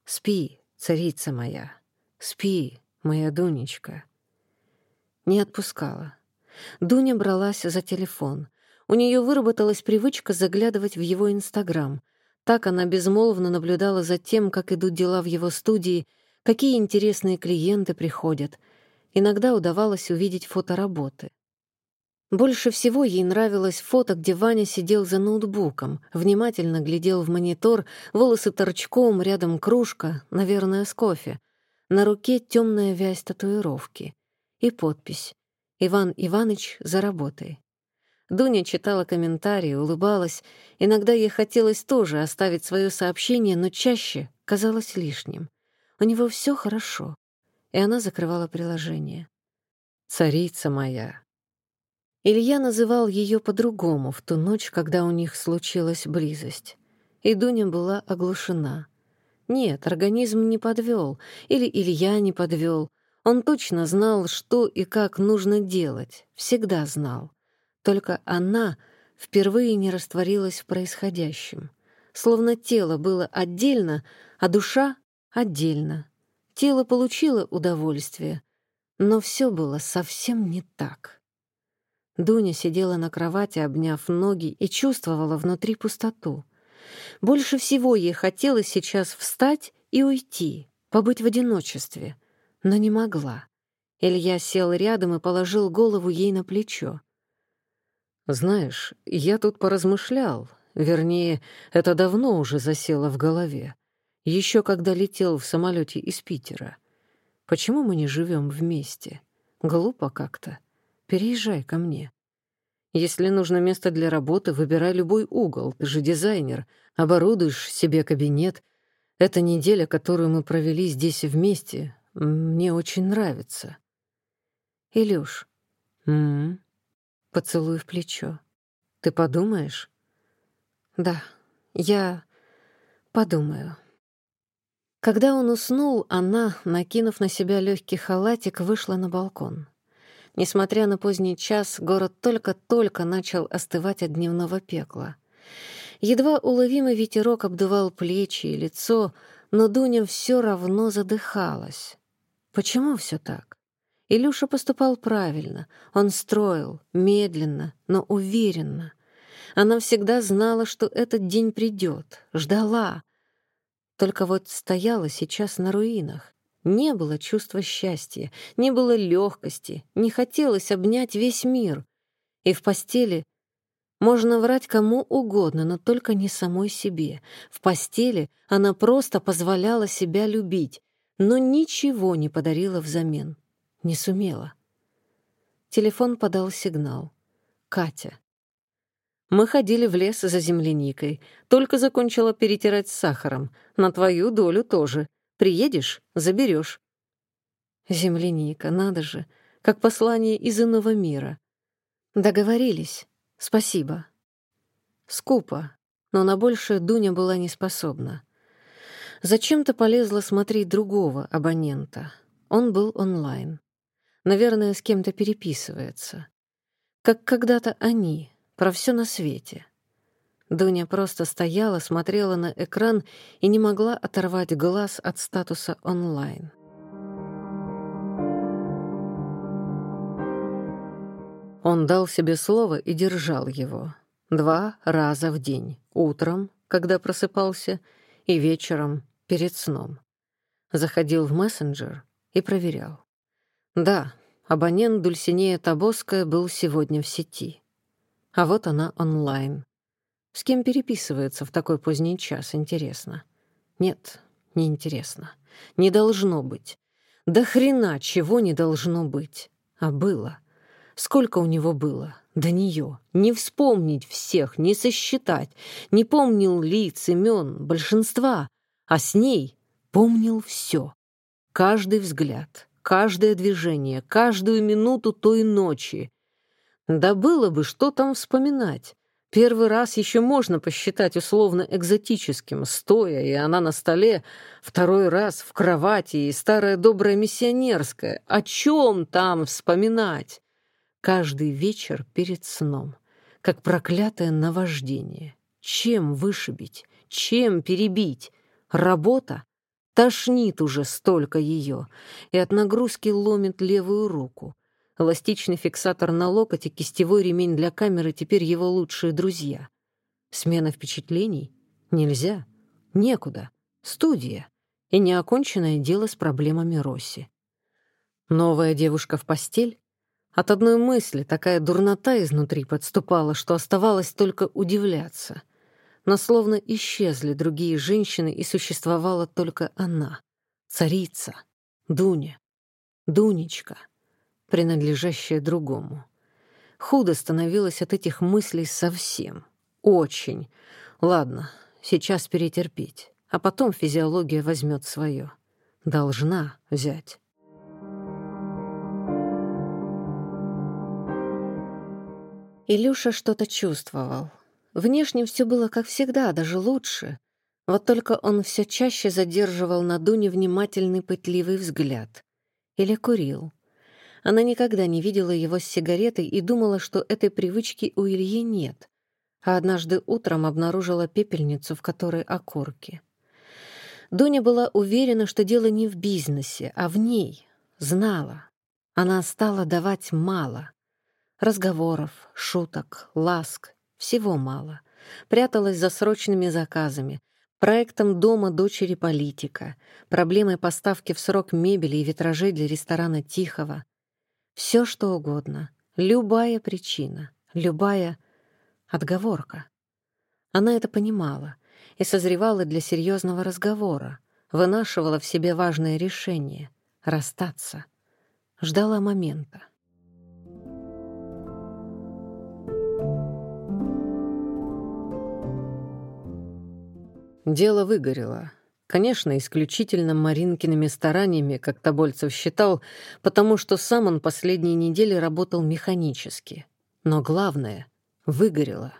Спи, царица моя. Спи, моя Дунечка. Не отпускала. Дуня бралась за телефон. У нее выработалась привычка заглядывать в его Инстаграм. Так она безмолвно наблюдала за тем, как идут дела в его студии, какие интересные клиенты приходят. Иногда удавалось увидеть фотоработы. Больше всего ей нравилось фото, где Ваня сидел за ноутбуком, внимательно глядел в монитор, волосы торчком, рядом кружка, наверное, с кофе. На руке темная вязь татуировки. И подпись «Иван Иваныч, за работой». Дуня читала комментарии, улыбалась. Иногда ей хотелось тоже оставить свое сообщение, но чаще казалось лишним. У него все хорошо. И она закрывала приложение. «Царица моя, Илья называл ее по-другому в ту ночь, когда у них случилась близость. И Дуня была оглушена. Нет, организм не подвел, или Илья не подвел. Он точно знал, что и как нужно делать, всегда знал. Только она впервые не растворилась в происходящем. Словно тело было отдельно, а душа — отдельно. Тело получило удовольствие, но все было совсем не так. Дуня сидела на кровати, обняв ноги, и чувствовала внутри пустоту. Больше всего ей хотелось сейчас встать и уйти, побыть в одиночестве, но не могла. Илья сел рядом и положил голову ей на плечо. «Знаешь, я тут поразмышлял, вернее, это давно уже засело в голове, еще когда летел в самолете из Питера. Почему мы не живем вместе? Глупо как-то. Переезжай ко мне. Если нужно место для работы, выбирай любой угол. Ты же дизайнер. Оборудуешь себе кабинет. Эта неделя, которую мы провели здесь вместе, мне очень нравится. Илюш. М, -м, Поцелуй в плечо. Ты подумаешь? Да, я подумаю. Когда он уснул, она, накинув на себя легкий халатик, вышла на балкон. Несмотря на поздний час, город только-только начал остывать от дневного пекла. Едва уловимый ветерок обдувал плечи и лицо, но Дуня все равно задыхалась. Почему все так? Илюша поступал правильно. Он строил, медленно, но уверенно. Она всегда знала, что этот день придет, ждала. Только вот стояла сейчас на руинах. Не было чувства счастья, не было легкости, не хотелось обнять весь мир. И в постели можно врать кому угодно, но только не самой себе. В постели она просто позволяла себя любить, но ничего не подарила взамен. Не сумела. Телефон подал сигнал. Катя. Мы ходили в лес за земляникой. Только закончила перетирать с сахаром. На твою долю тоже. Приедешь — заберешь. Земляника, надо же. Как послание из иного мира. Договорились. Спасибо. Скупо, но на большее Дуня была не способна. Зачем-то полезла смотреть другого абонента. Он был онлайн. Наверное, с кем-то переписывается. Как когда-то они, про все на свете. Дуня просто стояла, смотрела на экран и не могла оторвать глаз от статуса онлайн. Он дал себе слово и держал его. Два раза в день. Утром, когда просыпался, и вечером перед сном. Заходил в мессенджер и проверял. Да, абонент Дульсинея Табоская был сегодня в сети. А вот она онлайн. С кем переписывается в такой поздний час, интересно? Нет, не интересно. Не должно быть. Да хрена чего не должно быть. А было. Сколько у него было? До нее. Не вспомнить всех, не сосчитать. Не помнил лиц, имен, большинства. А с ней помнил все. Каждый взгляд, каждое движение, каждую минуту той ночи. Да было бы, что там вспоминать. Первый раз еще можно посчитать условно экзотическим, стоя, и она на столе, второй раз в кровати, и старая добрая миссионерская. О чем там вспоминать? Каждый вечер перед сном, как проклятое наваждение. Чем вышибить? Чем перебить? Работа? Тошнит уже столько ее, и от нагрузки ломит левую руку. Эластичный фиксатор на локоть и кистевой ремень для камеры теперь его лучшие друзья. Смена впечатлений? Нельзя. Некуда. Студия. И неоконченное дело с проблемами Росси. Новая девушка в постель? От одной мысли такая дурнота изнутри подступала, что оставалось только удивляться — но словно исчезли другие женщины, и существовала только она, царица, Дуня, Дунечка, принадлежащая другому. Худо становилось от этих мыслей совсем. Очень. Ладно, сейчас перетерпеть, а потом физиология возьмет свое. Должна взять. Илюша что-то чувствовал. Внешне все было как всегда, даже лучше. Вот только он все чаще задерживал на Дуне внимательный пытливый взгляд. Или курил. Она никогда не видела его с сигаретой и думала, что этой привычки у Ильи нет. А однажды утром обнаружила пепельницу, в которой окурки. Дуня была уверена, что дело не в бизнесе, а в ней. Знала. Она стала давать мало. Разговоров, шуток, ласк, всего мало. Пряталась за срочными заказами, проектом дома дочери политика, проблемой поставки в срок мебели и витражей для ресторана Тихого. Все что угодно, любая причина, любая отговорка. Она это понимала и созревала для серьезного разговора, вынашивала в себе важное решение — расстаться. Ждала момента. Дело выгорело. Конечно, исключительно Маринкиными стараниями, как Тобольцев считал, потому что сам он последние недели работал механически. Но главное — выгорело.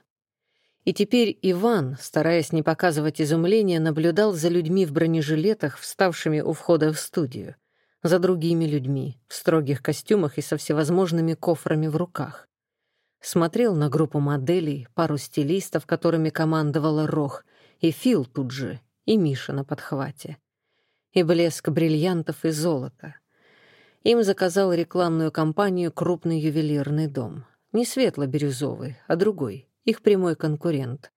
И теперь Иван, стараясь не показывать изумления, наблюдал за людьми в бронежилетах, вставшими у входа в студию, за другими людьми, в строгих костюмах и со всевозможными кофрами в руках. Смотрел на группу моделей, пару стилистов, которыми командовала Рох, и Фил тут же, и Миша на подхвате. И блеск бриллиантов и золота. Им заказал рекламную кампанию крупный ювелирный дом. Не светло-бирюзовый, а другой — их прямой конкурент.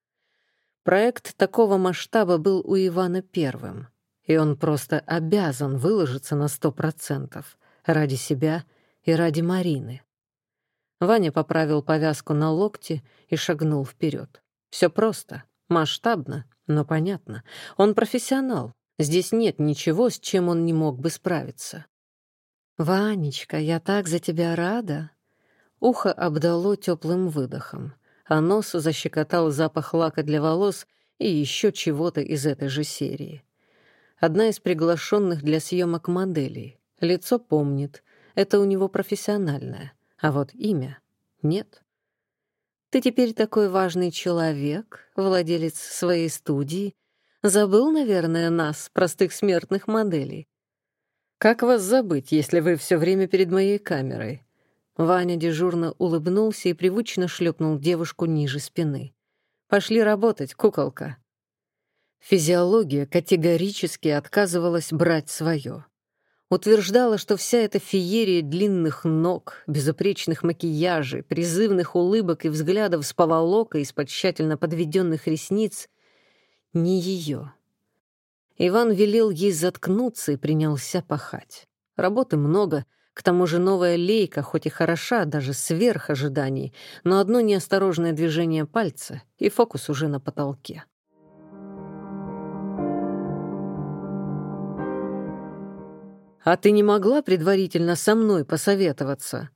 Проект такого масштаба был у Ивана первым, и он просто обязан выложиться на сто процентов ради себя и ради Марины. Ваня поправил повязку на локте и шагнул вперед. Все просто, масштабно, но понятно. Он профессионал. Здесь нет ничего, с чем он не мог бы справиться. «Ванечка, я так за тебя рада!» Ухо обдало теплым выдохом а нос защекотал запах лака для волос и еще чего-то из этой же серии. Одна из приглашенных для съемок моделей. Лицо помнит, это у него профессиональное, а вот имя — нет. Ты теперь такой важный человек, владелец своей студии. Забыл, наверное, нас, простых смертных моделей. Как вас забыть, если вы все время перед моей камерой? Ваня дежурно улыбнулся и привычно шлепнул девушку ниже спины. «Пошли работать, куколка». Физиология категорически отказывалась брать свое. Утверждала, что вся эта феерия длинных ног, безупречных макияжей, призывных улыбок и взглядов с поволокой из-под тщательно подведенных ресниц — не ее. Иван велел ей заткнуться и принялся пахать. Работы много — к тому же новая лейка, хоть и хороша, даже сверх ожиданий, но одно неосторожное движение пальца, и фокус уже на потолке. «А ты не могла предварительно со мной посоветоваться?»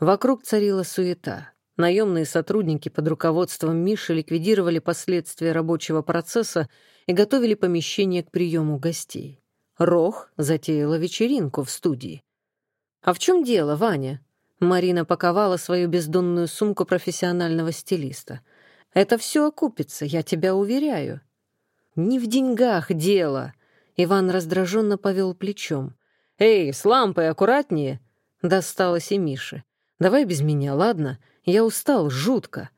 Вокруг царила суета. Наемные сотрудники под руководством Миши ликвидировали последствия рабочего процесса и готовили помещение к приему гостей. Рох затеяла вечеринку в студии. «А в чем дело, Ваня?» Марина паковала свою бездонную сумку профессионального стилиста. «Это все окупится, я тебя уверяю». «Не в деньгах дело!» Иван раздраженно повел плечом. «Эй, с лампой аккуратнее!» Досталось и Мише. «Давай без меня, ладно? Я устал, жутко».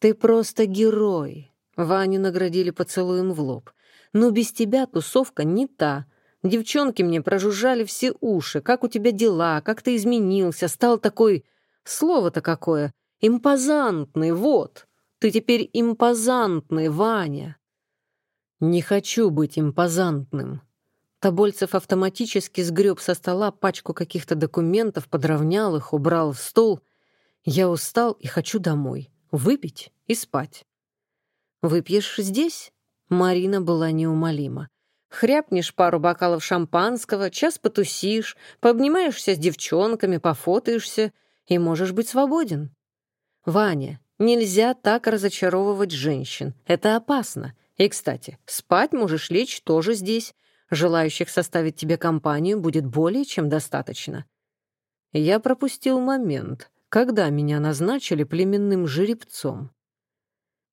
«Ты просто герой!» Ваню наградили поцелуем в лоб. «Но без тебя тусовка не та. Девчонки мне прожужжали все уши. Как у тебя дела? Как ты изменился? Стал такой... Слово-то какое. Импозантный, вот. Ты теперь импозантный, Ваня. Не хочу быть импозантным. Тобольцев автоматически сгреб со стола пачку каких-то документов, подровнял их, убрал в стол. Я устал и хочу домой. Выпить и спать. «Выпьешь здесь?» Марина была неумолима. Хряпнешь пару бокалов шампанского, час потусишь, пообнимаешься с девчонками, пофотаешься и можешь быть свободен. Ваня, нельзя так разочаровывать женщин. Это опасно. И, кстати, спать можешь лечь тоже здесь. Желающих составить тебе компанию будет более чем достаточно. Я пропустил момент, когда меня назначили племенным жеребцом.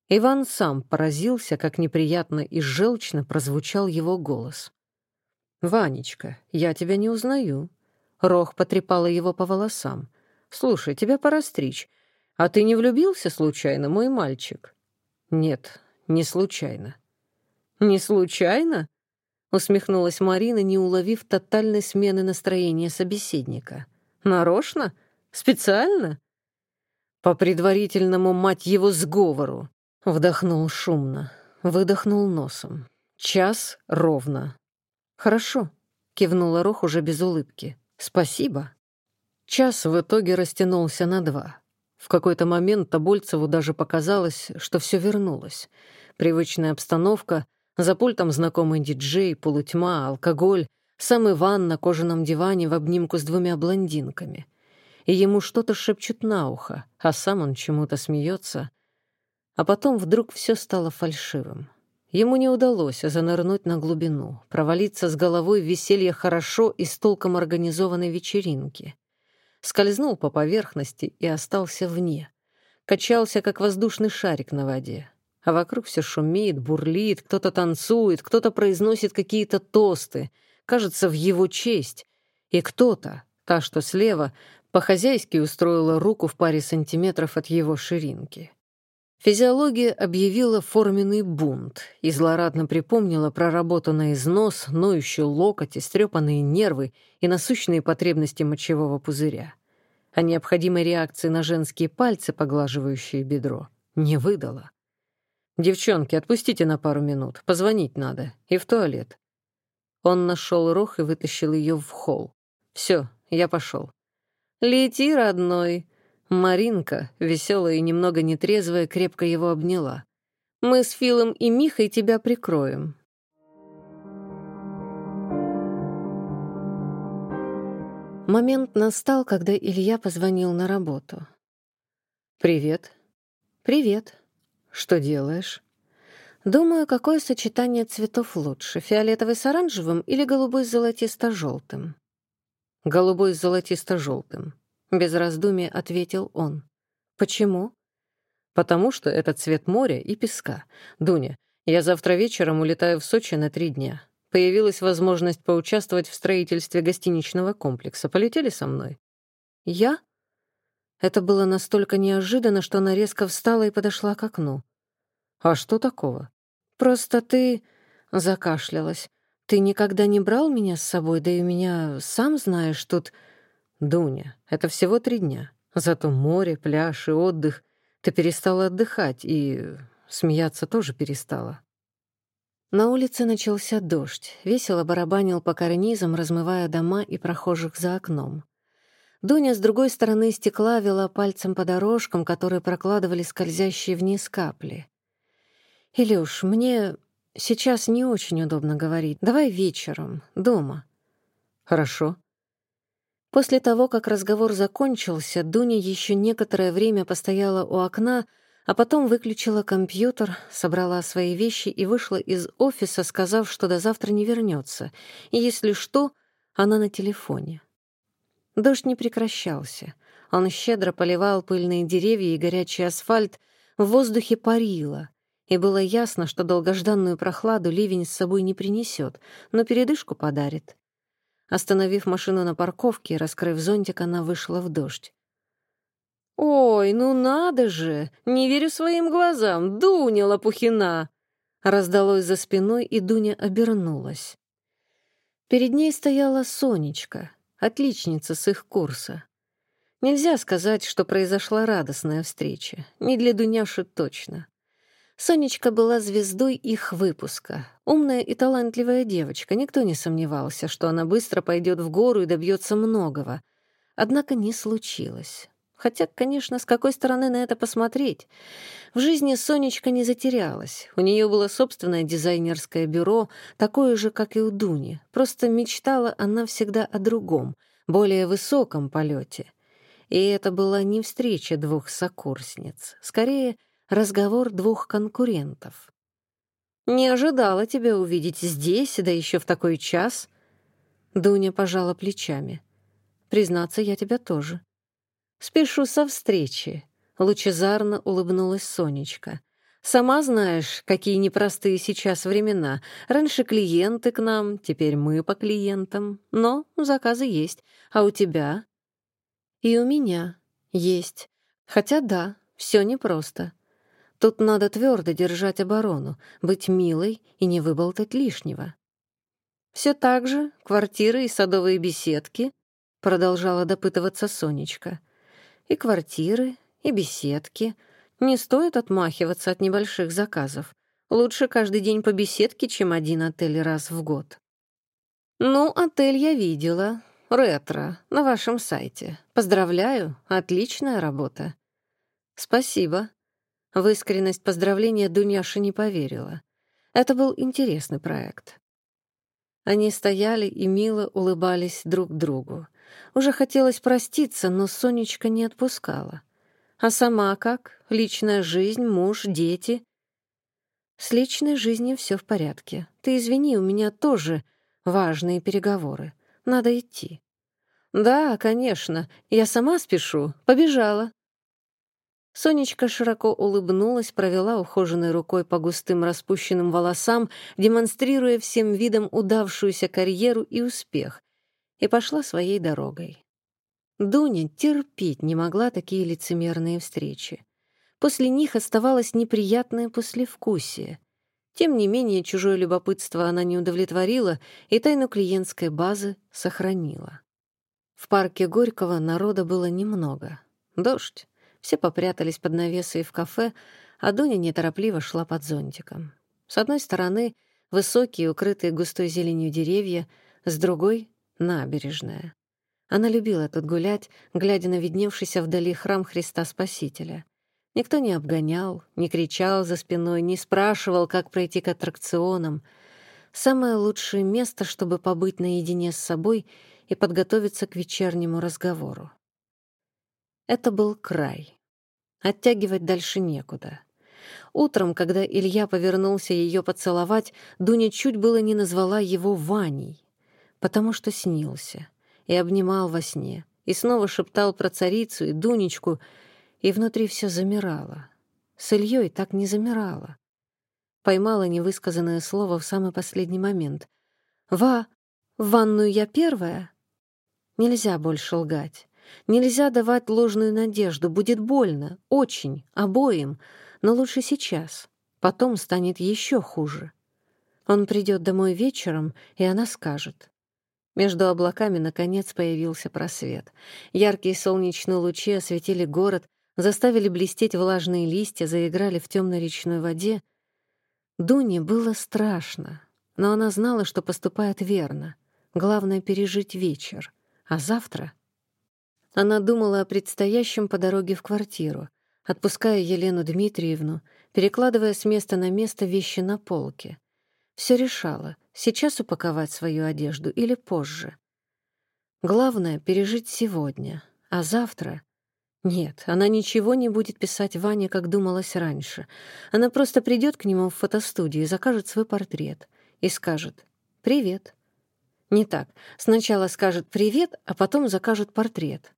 Иван сам поразился, как неприятно и желчно прозвучал его голос. «Ванечка, я тебя не узнаю». Рох потрепала его по волосам. «Слушай, тебя пора стричь. А ты не влюбился случайно, мой мальчик?» «Нет, не случайно». «Не случайно?» — усмехнулась Марина, не уловив тотальной смены настроения собеседника. «Нарочно? Специально?» «По предварительному, мать его, сговору. Вдохнул шумно, выдохнул носом. Час ровно. «Хорошо», — кивнула Рох уже без улыбки. «Спасибо». Час в итоге растянулся на два. В какой-то момент Тобольцеву даже показалось, что все вернулось. Привычная обстановка, за пультом знакомый диджей, полутьма, алкоголь, сам Иван на кожаном диване в обнимку с двумя блондинками. И ему что-то шепчут на ухо, а сам он чему-то смеется, а потом вдруг все стало фальшивым. Ему не удалось занырнуть на глубину, провалиться с головой в веселье хорошо и с толком организованной вечеринки. Скользнул по поверхности и остался вне. Качался, как воздушный шарик на воде. А вокруг все шумит, бурлит, кто-то танцует, кто-то произносит какие-то тосты, кажется, в его честь. И кто-то, та, что слева, по-хозяйски устроила руку в паре сантиметров от его ширинки. Физиология объявила форменный бунт и злорадно припомнила проработанный износ, ноющий локоть, истрепанные нервы и насущные потребности мочевого пузыря. А необходимой реакции на женские пальцы, поглаживающие бедро, не выдала. «Девчонки, отпустите на пару минут, позвонить надо, и в туалет». Он нашел рог и вытащил ее в холл. «Все, я пошел». «Лети, родной!» Маринка, веселая и немного нетрезвая, крепко его обняла. «Мы с Филом и Михой тебя прикроем». Момент настал, когда Илья позвонил на работу. «Привет». «Привет. Что делаешь?» «Думаю, какое сочетание цветов лучше, фиолетовый с оранжевым или голубой с золотисто-желтым?» «Голубой с золотисто-желтым», — без раздумий ответил он. «Почему?» «Потому что это цвет моря и песка. Дуня, я завтра вечером улетаю в Сочи на три дня. Появилась возможность поучаствовать в строительстве гостиничного комплекса. Полетели со мной?» «Я?» Это было настолько неожиданно, что она резко встала и подошла к окну. «А что такого?» «Просто ты...» — закашлялась. «Ты никогда не брал меня с собой, да и меня, сам знаешь, тут...» «Дуня, это всего три дня. Зато море, пляж и отдых. Ты перестала отдыхать и смеяться тоже перестала». На улице начался дождь, весело барабанил по карнизам, размывая дома и прохожих за окном. Дуня с другой стороны стекла вела пальцем по дорожкам, которые прокладывали скользящие вниз капли. «Илюш, мне сейчас не очень удобно говорить. Давай вечером, дома». «Хорошо», После того, как разговор закончился, Дуня еще некоторое время постояла у окна, а потом выключила компьютер, собрала свои вещи и вышла из офиса, сказав, что до завтра не вернется, и если что, она на телефоне. Дождь не прекращался. Он щедро поливал пыльные деревья и горячий асфальт, в воздухе парило, и было ясно, что долгожданную прохладу ливень с собой не принесет, но передышку подарит. Остановив машину на парковке и раскрыв зонтик, она вышла в дождь. «Ой, ну надо же! Не верю своим глазам! Дуня Лопухина!» Раздалось за спиной, и Дуня обернулась. Перед ней стояла Сонечка, отличница с их курса. Нельзя сказать, что произошла радостная встреча. Не для Дуняши точно. Сонечка была звездой их выпуска. Умная и талантливая девочка, никто не сомневался, что она быстро пойдет в гору и добьется многого. Однако не случилось. Хотя, конечно, с какой стороны на это посмотреть? В жизни Сонечка не затерялась. У нее было собственное дизайнерское бюро, такое же, как и у Дуни. Просто мечтала она всегда о другом, более высоком полете. И это была не встреча двух сокурсниц. Скорее, разговор двух конкурентов. «Не ожидала тебя увидеть здесь, да еще в такой час». Дуня пожала плечами. «Признаться, я тебя тоже». «Спешу со встречи», — лучезарно улыбнулась Сонечка. «Сама знаешь, какие непростые сейчас времена. Раньше клиенты к нам, теперь мы по клиентам. Но заказы есть. А у тебя?» «И у меня есть. Хотя да, все непросто. Тут надо твердо держать оборону, быть милой и не выболтать лишнего. Все так же квартиры и садовые беседки, продолжала допытываться Сонечка. И квартиры, и беседки. Не стоит отмахиваться от небольших заказов. Лучше каждый день по беседке, чем один отель раз в год. Ну, отель я видела. Ретро, на вашем сайте. Поздравляю, отличная работа. Спасибо. В искренность поздравления Дуняша не поверила. Это был интересный проект. Они стояли и мило улыбались друг другу. Уже хотелось проститься, но Сонечка не отпускала. А сама как? Личная жизнь, муж, дети? С личной жизнью все в порядке. Ты извини, у меня тоже важные переговоры. Надо идти. Да, конечно. Я сама спешу. Побежала. Сонечка широко улыбнулась, провела ухоженной рукой по густым распущенным волосам, демонстрируя всем видом удавшуюся карьеру и успех, и пошла своей дорогой. Дуня терпеть не могла такие лицемерные встречи. После них оставалось неприятное послевкусие. Тем не менее, чужое любопытство она не удовлетворила и тайну клиентской базы сохранила. В парке Горького народа было немного. Дождь. Все попрятались под навесы и в кафе, а Дуня неторопливо шла под зонтиком. С одной стороны — высокие, укрытые густой зеленью деревья, с другой — набережная. Она любила тут гулять, глядя на видневшийся вдали храм Христа Спасителя. Никто не обгонял, не кричал за спиной, не спрашивал, как пройти к аттракционам. Самое лучшее место, чтобы побыть наедине с собой и подготовиться к вечернему разговору. Это был край. Оттягивать дальше некуда. Утром, когда Илья повернулся ее поцеловать, Дуня чуть было не назвала его Ваней, потому что снился и обнимал во сне, и снова шептал про царицу и Дунечку, и внутри все замирало. С Ильей так не замирало. Поймала невысказанное слово в самый последний момент. «Ва, в ванную я первая?» Нельзя больше лгать. Нельзя давать ложную надежду, будет больно, очень, обоим, но лучше сейчас. Потом станет еще хуже. Он придет домой вечером, и она скажет. Между облаками, наконец, появился просвет. Яркие солнечные лучи осветили город, заставили блестеть влажные листья, заиграли в темной речной воде. Дуне было страшно, но она знала, что поступает верно. Главное — пережить вечер. А завтра она думала о предстоящем по дороге в квартиру, отпуская Елену Дмитриевну, перекладывая с места на место вещи на полке. Все решала, сейчас упаковать свою одежду или позже. Главное — пережить сегодня, а завтра... Нет, она ничего не будет писать Ване, как думалось раньше. Она просто придет к нему в фотостудию и закажет свой портрет. И скажет «Привет». Не так. Сначала скажет «Привет», а потом закажет портрет.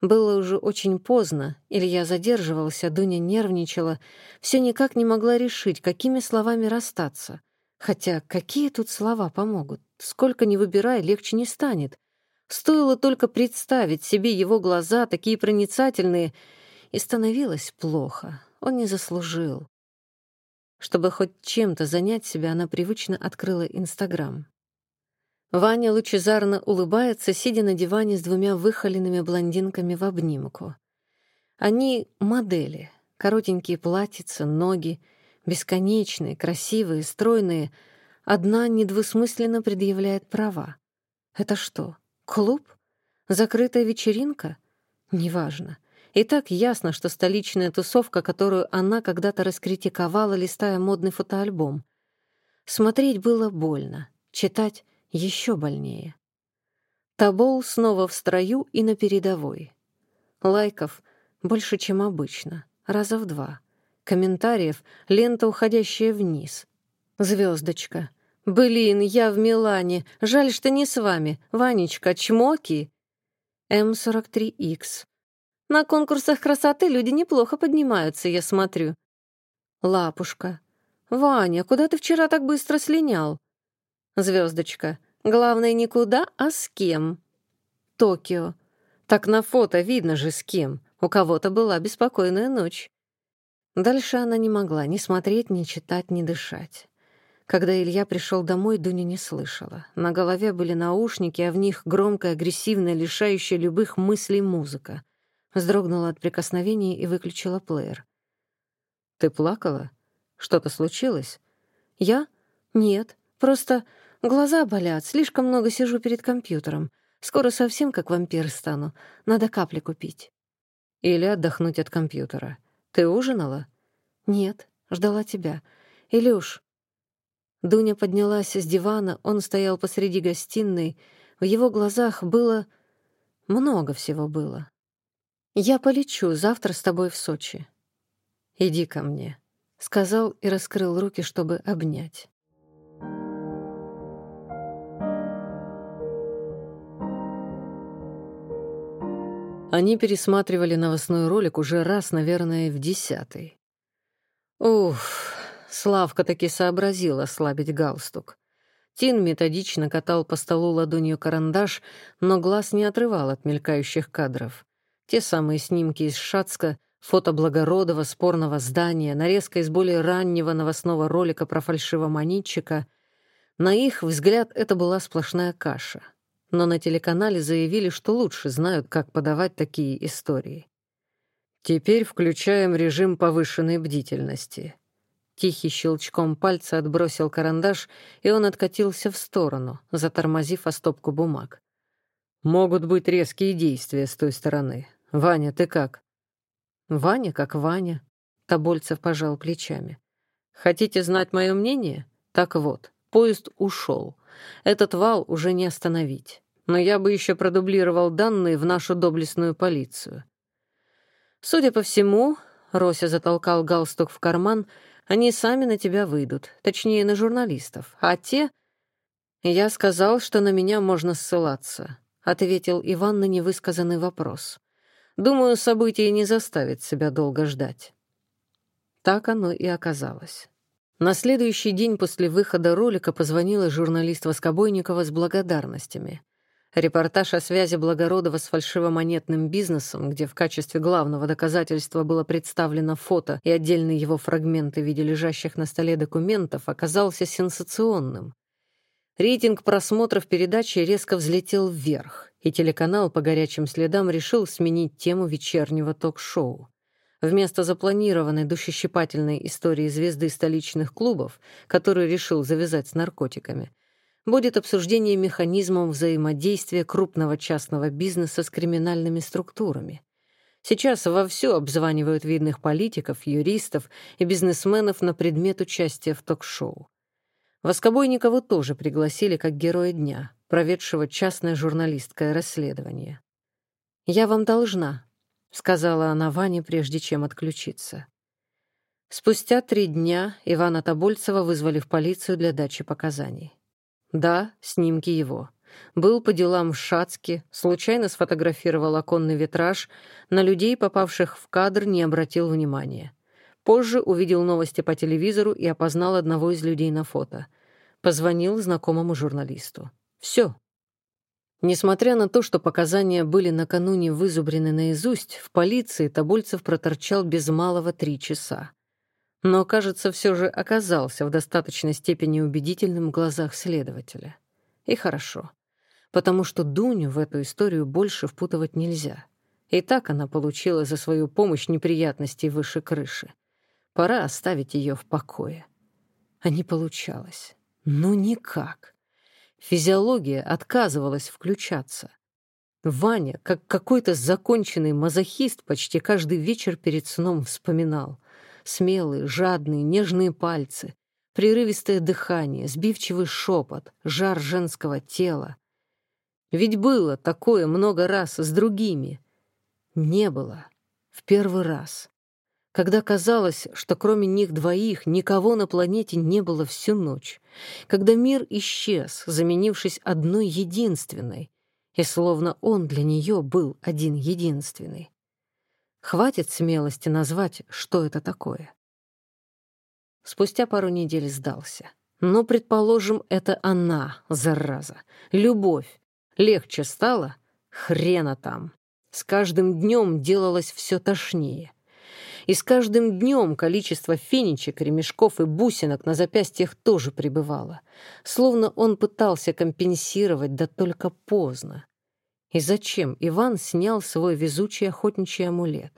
Было уже очень поздно, Илья задерживался, Дуня нервничала, все никак не могла решить, какими словами расстаться. Хотя какие тут слова помогут? Сколько ни выбирай, легче не станет. Стоило только представить себе его глаза, такие проницательные, и становилось плохо. Он не заслужил. Чтобы хоть чем-то занять себя, она привычно открыла Инстаграм. Ваня лучезарно улыбается, сидя на диване с двумя выхоленными блондинками в обнимку. Они — модели, коротенькие платьица, ноги, бесконечные, красивые, стройные. Одна недвусмысленно предъявляет права. Это что, клуб? Закрытая вечеринка? Неважно. И так ясно, что столичная тусовка, которую она когда-то раскритиковала, листая модный фотоальбом. Смотреть было больно, читать еще больнее. Табол снова в строю и на передовой. Лайков больше, чем обычно, раза в два. Комментариев — лента, уходящая вниз. Звездочка. «Блин, я в Милане. Жаль, что не с вами. Ванечка, чмоки?» М43Х. «На конкурсах красоты люди неплохо поднимаются, я смотрю». Лапушка. «Ваня, куда ты вчера так быстро слинял?» Звездочка. Главное, никуда, а с кем. Токио. Так на фото видно же с кем. У кого-то была беспокойная ночь. Дальше она не могла ни смотреть, ни читать, ни дышать. Когда Илья пришел домой, Дуня не слышала. На голове были наушники, а в них громкая, агрессивная, лишающая любых мыслей музыка. Вздрогнула от прикосновения и выключила плеер. «Ты плакала? Что-то случилось?» «Я? Нет. Просто Глаза болят, слишком много сижу перед компьютером. Скоро совсем как вампир стану. Надо капли купить. Или отдохнуть от компьютера. Ты ужинала? Нет, ждала тебя. Илюш. Дуня поднялась с дивана, он стоял посреди гостиной. В его глазах было... Много всего было. «Я полечу завтра с тобой в Сочи». «Иди ко мне», — сказал и раскрыл руки, чтобы обнять. Они пересматривали новостной ролик уже раз, наверное, в десятый. Уф, Славка таки сообразил ослабить галстук. Тин методично катал по столу ладонью карандаш, но глаз не отрывал от мелькающих кадров. Те самые снимки из Шацка, фото благородного спорного здания, нарезка из более раннего новостного ролика про фальшивомонетчика. На их взгляд это была сплошная каша. Но на телеканале заявили, что лучше знают, как подавать такие истории. Теперь включаем режим повышенной бдительности. Тихий щелчком пальца отбросил карандаш, и он откатился в сторону, затормозив о стопку бумаг. «Могут быть резкие действия с той стороны. Ваня, ты как?» «Ваня как Ваня», — Тобольцев пожал плечами. «Хотите знать мое мнение? Так вот, поезд ушел. Этот вал уже не остановить. Но я бы еще продублировал данные в нашу доблестную полицию». Судя по всему, Рося затолкал галстук в карман, они сами на тебя выйдут, точнее, на журналистов. А те... Я сказал, что на меня можно ссылаться, ответил Иван на невысказанный вопрос. Думаю, событие не заставит себя долго ждать. Так оно и оказалось. На следующий день после выхода ролика позвонила журналист Воскобойникова с благодарностями — Репортаж о связи Благородова с фальшивомонетным бизнесом, где в качестве главного доказательства было представлено фото и отдельные его фрагменты в виде лежащих на столе документов, оказался сенсационным. Рейтинг просмотров передачи резко взлетел вверх, и телеканал по горячим следам решил сменить тему вечернего ток-шоу. Вместо запланированной душещипательной истории звезды столичных клубов, которую решил завязать с наркотиками, будет обсуждение механизмов взаимодействия крупного частного бизнеса с криминальными структурами. Сейчас вовсю обзванивают видных политиков, юристов и бизнесменов на предмет участия в ток-шоу. Воскобойникову тоже пригласили как героя дня, проведшего частное журналистское расследование. «Я вам должна», — сказала она Ване, прежде чем отключиться. Спустя три дня Ивана Тобольцева вызвали в полицию для дачи показаний. Да, снимки его. Был по делам в Шацке, случайно сфотографировал оконный витраж, на людей, попавших в кадр, не обратил внимания. Позже увидел новости по телевизору и опознал одного из людей на фото. Позвонил знакомому журналисту. Все. Несмотря на то, что показания были накануне вызубрены наизусть, в полиции Тобольцев проторчал без малого три часа но, кажется, все же оказался в достаточной степени убедительным в глазах следователя. И хорошо, потому что Дуню в эту историю больше впутывать нельзя. И так она получила за свою помощь неприятностей выше крыши. Пора оставить ее в покое. А не получалось. Ну, никак. Физиология отказывалась включаться. Ваня, как какой-то законченный мазохист, почти каждый вечер перед сном вспоминал. Смелые, жадные, нежные пальцы, прерывистое дыхание, сбивчивый шепот, жар женского тела. Ведь было такое много раз с другими. Не было. В первый раз. Когда казалось, что кроме них двоих никого на планете не было всю ночь. Когда мир исчез, заменившись одной единственной, и словно он для нее был один единственный. Хватит смелости назвать, что это такое. Спустя пару недель сдался. Но, предположим, это она, зараза. Любовь. Легче стало? Хрена там. С каждым днем делалось все тошнее. И с каждым днем количество фенечек, ремешков и бусинок на запястьях тоже прибывало. Словно он пытался компенсировать, да только поздно. И зачем Иван снял свой везучий охотничий амулет?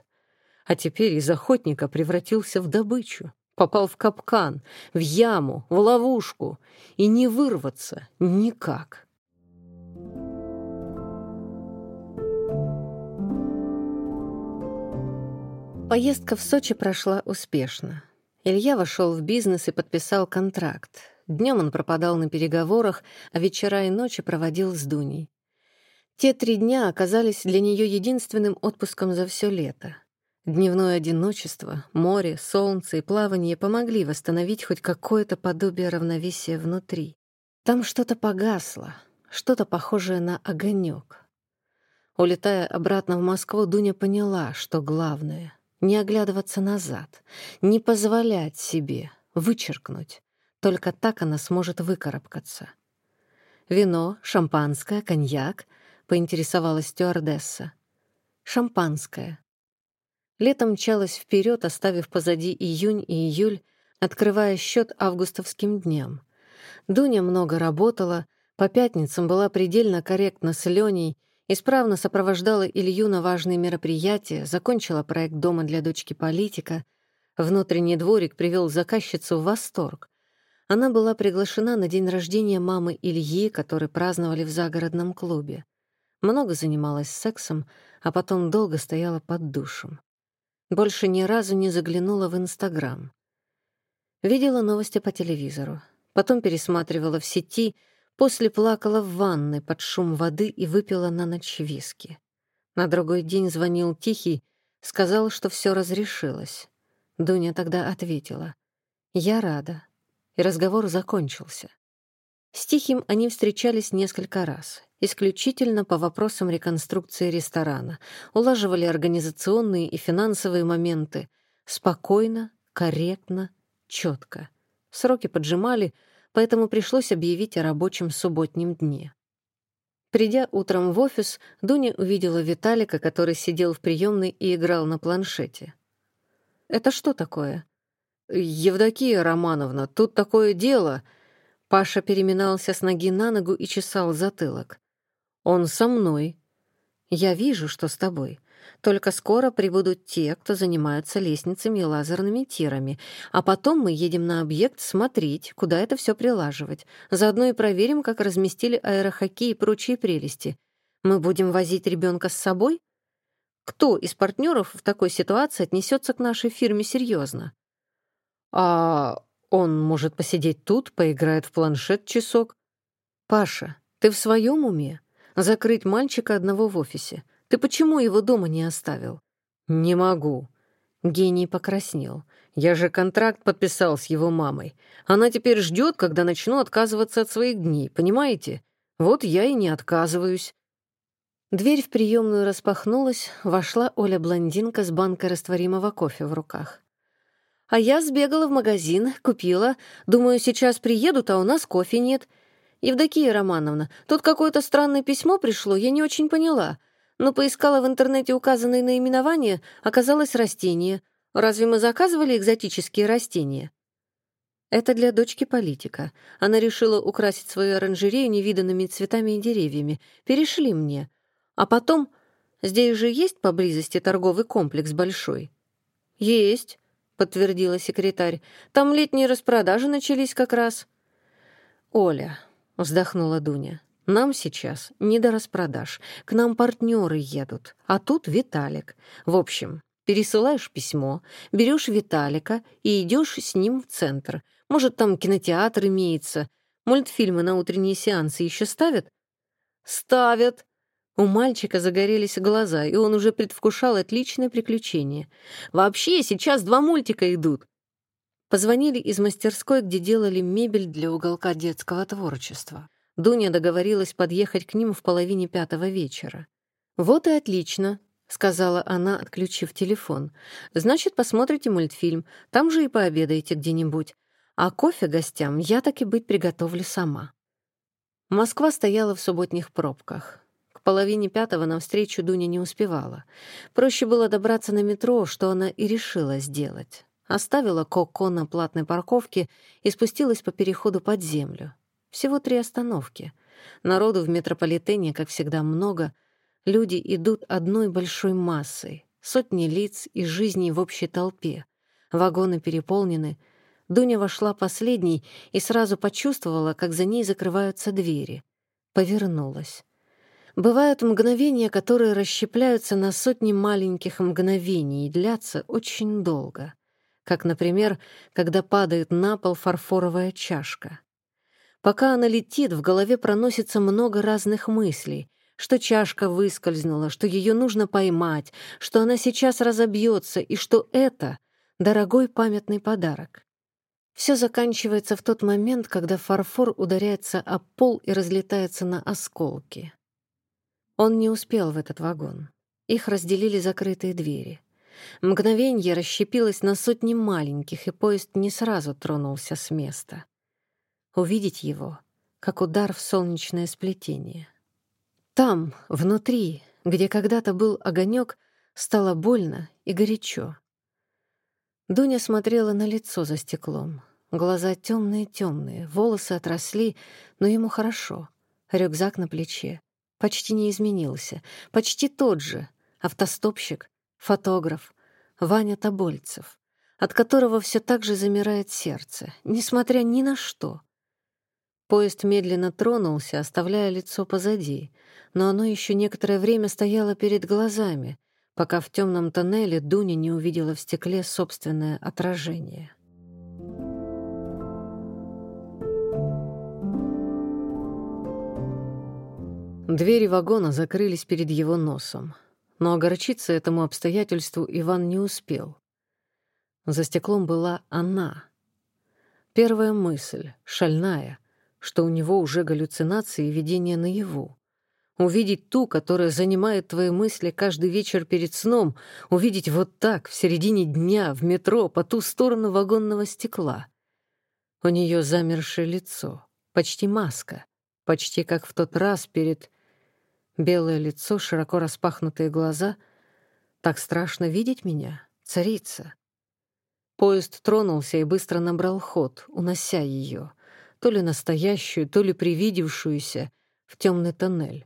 А теперь из охотника превратился в добычу, попал в капкан, в яму, в ловушку, и не вырваться никак. Поездка в Сочи прошла успешно. Илья вошел в бизнес и подписал контракт. Днем он пропадал на переговорах, а вечера и ночи проводил с Дуней. Те три дня оказались для нее единственным отпуском за все лето. Дневное одиночество, море, солнце и плавание помогли восстановить хоть какое-то подобие равновесия внутри. Там что-то погасло, что-то похожее на огонек. Улетая обратно в Москву, Дуня поняла, что главное — не оглядываться назад, не позволять себе вычеркнуть. Только так она сможет выкарабкаться. «Вино, шампанское, коньяк?» — поинтересовалась стюардесса. «Шампанское». Летом мчалась вперед, оставив позади июнь и июль, открывая счет августовским дням. Дуня много работала, по пятницам была предельно корректна с Леней, исправно сопровождала Илью на важные мероприятия, закончила проект дома для дочки политика. Внутренний дворик привел заказчицу в восторг. Она была приглашена на день рождения мамы Ильи, который праздновали в загородном клубе. Много занималась сексом, а потом долго стояла под душем. Больше ни разу не заглянула в Инстаграм. Видела новости по телевизору. Потом пересматривала в сети, после плакала в ванной под шум воды и выпила на ночь виски. На другой день звонил Тихий, сказал, что все разрешилось. Дуня тогда ответила. «Я рада и разговор закончился. С Тихим они встречались несколько раз, исключительно по вопросам реконструкции ресторана, улаживали организационные и финансовые моменты, спокойно, корректно, четко. Сроки поджимали, поэтому пришлось объявить о рабочем субботнем дне. Придя утром в офис, Дуня увидела Виталика, который сидел в приемной и играл на планшете. «Это что такое?» «Евдокия Романовна, тут такое дело...» Паша переминался с ноги на ногу и чесал затылок. «Он со мной». «Я вижу, что с тобой. Только скоро прибудут те, кто занимаются лестницами и лазерными тирами, а потом мы едем на объект смотреть, куда это все прилаживать. Заодно и проверим, как разместили аэрохоккей и прочие прелести. Мы будем возить ребенка с собой? Кто из партнеров в такой ситуации отнесется к нашей фирме серьезно? А он может посидеть тут, поиграет в планшет часок. Паша, ты в своем уме? Закрыть мальчика одного в офисе. Ты почему его дома не оставил? Не могу. Гений покраснел. Я же контракт подписал с его мамой. Она теперь ждет, когда начну отказываться от своих дней, понимаете? Вот я и не отказываюсь. Дверь в приемную распахнулась, вошла Оля-блондинка с банкой растворимого кофе в руках. А я сбегала в магазин, купила. Думаю, сейчас приедут, а у нас кофе нет. Евдокия Романовна, тут какое-то странное письмо пришло, я не очень поняла. Но поискала в интернете указанное наименование, оказалось растение. Разве мы заказывали экзотические растения? Это для дочки политика. Она решила украсить свою оранжерею невиданными цветами и деревьями. Перешли мне. А потом... Здесь же есть поблизости торговый комплекс большой? Есть подтвердила секретарь. «Там летние распродажи начались как раз». «Оля», — вздохнула Дуня, — «нам сейчас не до распродаж. К нам партнеры едут, а тут Виталик. В общем, пересылаешь письмо, берешь Виталика и идешь с ним в центр. Может, там кинотеатр имеется. Мультфильмы на утренние сеансы еще ставят?» «Ставят», у мальчика загорелись глаза, и он уже предвкушал отличное приключение. «Вообще, сейчас два мультика идут!» Позвонили из мастерской, где делали мебель для уголка детского творчества. Дуня договорилась подъехать к ним в половине пятого вечера. «Вот и отлично», — сказала она, отключив телефон. «Значит, посмотрите мультфильм, там же и пообедаете где-нибудь. А кофе гостям я так и быть приготовлю сама». Москва стояла в субботних пробках. К половине пятого навстречу Дуня не успевала. Проще было добраться на метро, что она и решила сделать. Оставила Коко на платной парковке и спустилась по переходу под землю. Всего три остановки. Народу в метрополитене, как всегда, много. Люди идут одной большой массой. Сотни лиц и жизней в общей толпе. Вагоны переполнены. Дуня вошла последней и сразу почувствовала, как за ней закрываются двери. Повернулась. Бывают мгновения, которые расщепляются на сотни маленьких мгновений и длятся очень долго. Как, например, когда падает на пол фарфоровая чашка. Пока она летит, в голове проносится много разных мыслей, что чашка выскользнула, что ее нужно поймать, что она сейчас разобьется и что это — дорогой памятный подарок. Все заканчивается в тот момент, когда фарфор ударяется о пол и разлетается на осколки. Он не успел в этот вагон. Их разделили закрытые двери. Мгновенье расщепилось на сотни маленьких, и поезд не сразу тронулся с места. Увидеть его, как удар в солнечное сплетение. Там, внутри, где когда-то был огонек, стало больно и горячо. Дуня смотрела на лицо за стеклом. Глаза темные-темные, волосы отросли, но ему хорошо. Рюкзак на плече. Почти не изменился. Почти тот же. Автостопщик, фотограф, Ваня Тобольцев, от которого все так же замирает сердце, несмотря ни на что. Поезд медленно тронулся, оставляя лицо позади, но оно еще некоторое время стояло перед глазами, пока в темном тоннеле Дуня не увидела в стекле собственное отражение. Двери вагона закрылись перед его носом, но огорчиться этому обстоятельству Иван не успел. За стеклом была она. Первая мысль, шальная, что у него уже галлюцинации и видения наяву. Увидеть ту, которая занимает твои мысли каждый вечер перед сном, увидеть вот так, в середине дня, в метро, по ту сторону вагонного стекла. У нее замершее лицо, почти маска, почти как в тот раз перед... Белое лицо, широко распахнутые глаза. Так страшно видеть меня, царица. Поезд тронулся и быстро набрал ход, унося ее, то ли настоящую, то ли привидевшуюся, в темный тоннель.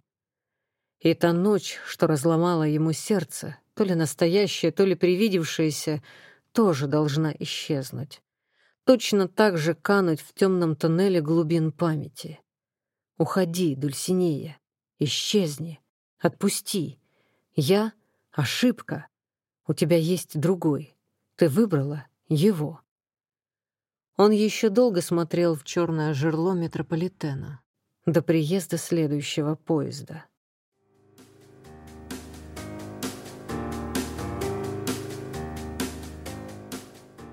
И та ночь, что разломала ему сердце, то ли настоящая, то ли привидевшаяся, тоже должна исчезнуть. Точно так же кануть в темном тоннеле глубин памяти. Уходи, Дульсинея, исчезни, отпусти. Я — ошибка. У тебя есть другой. Ты выбрала его. Он еще долго смотрел в черное жерло метрополитена до приезда следующего поезда.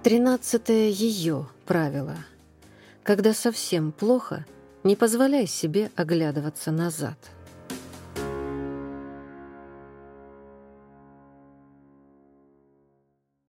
Тринадцатое ее правило. Когда совсем плохо, не позволяй себе оглядываться назад.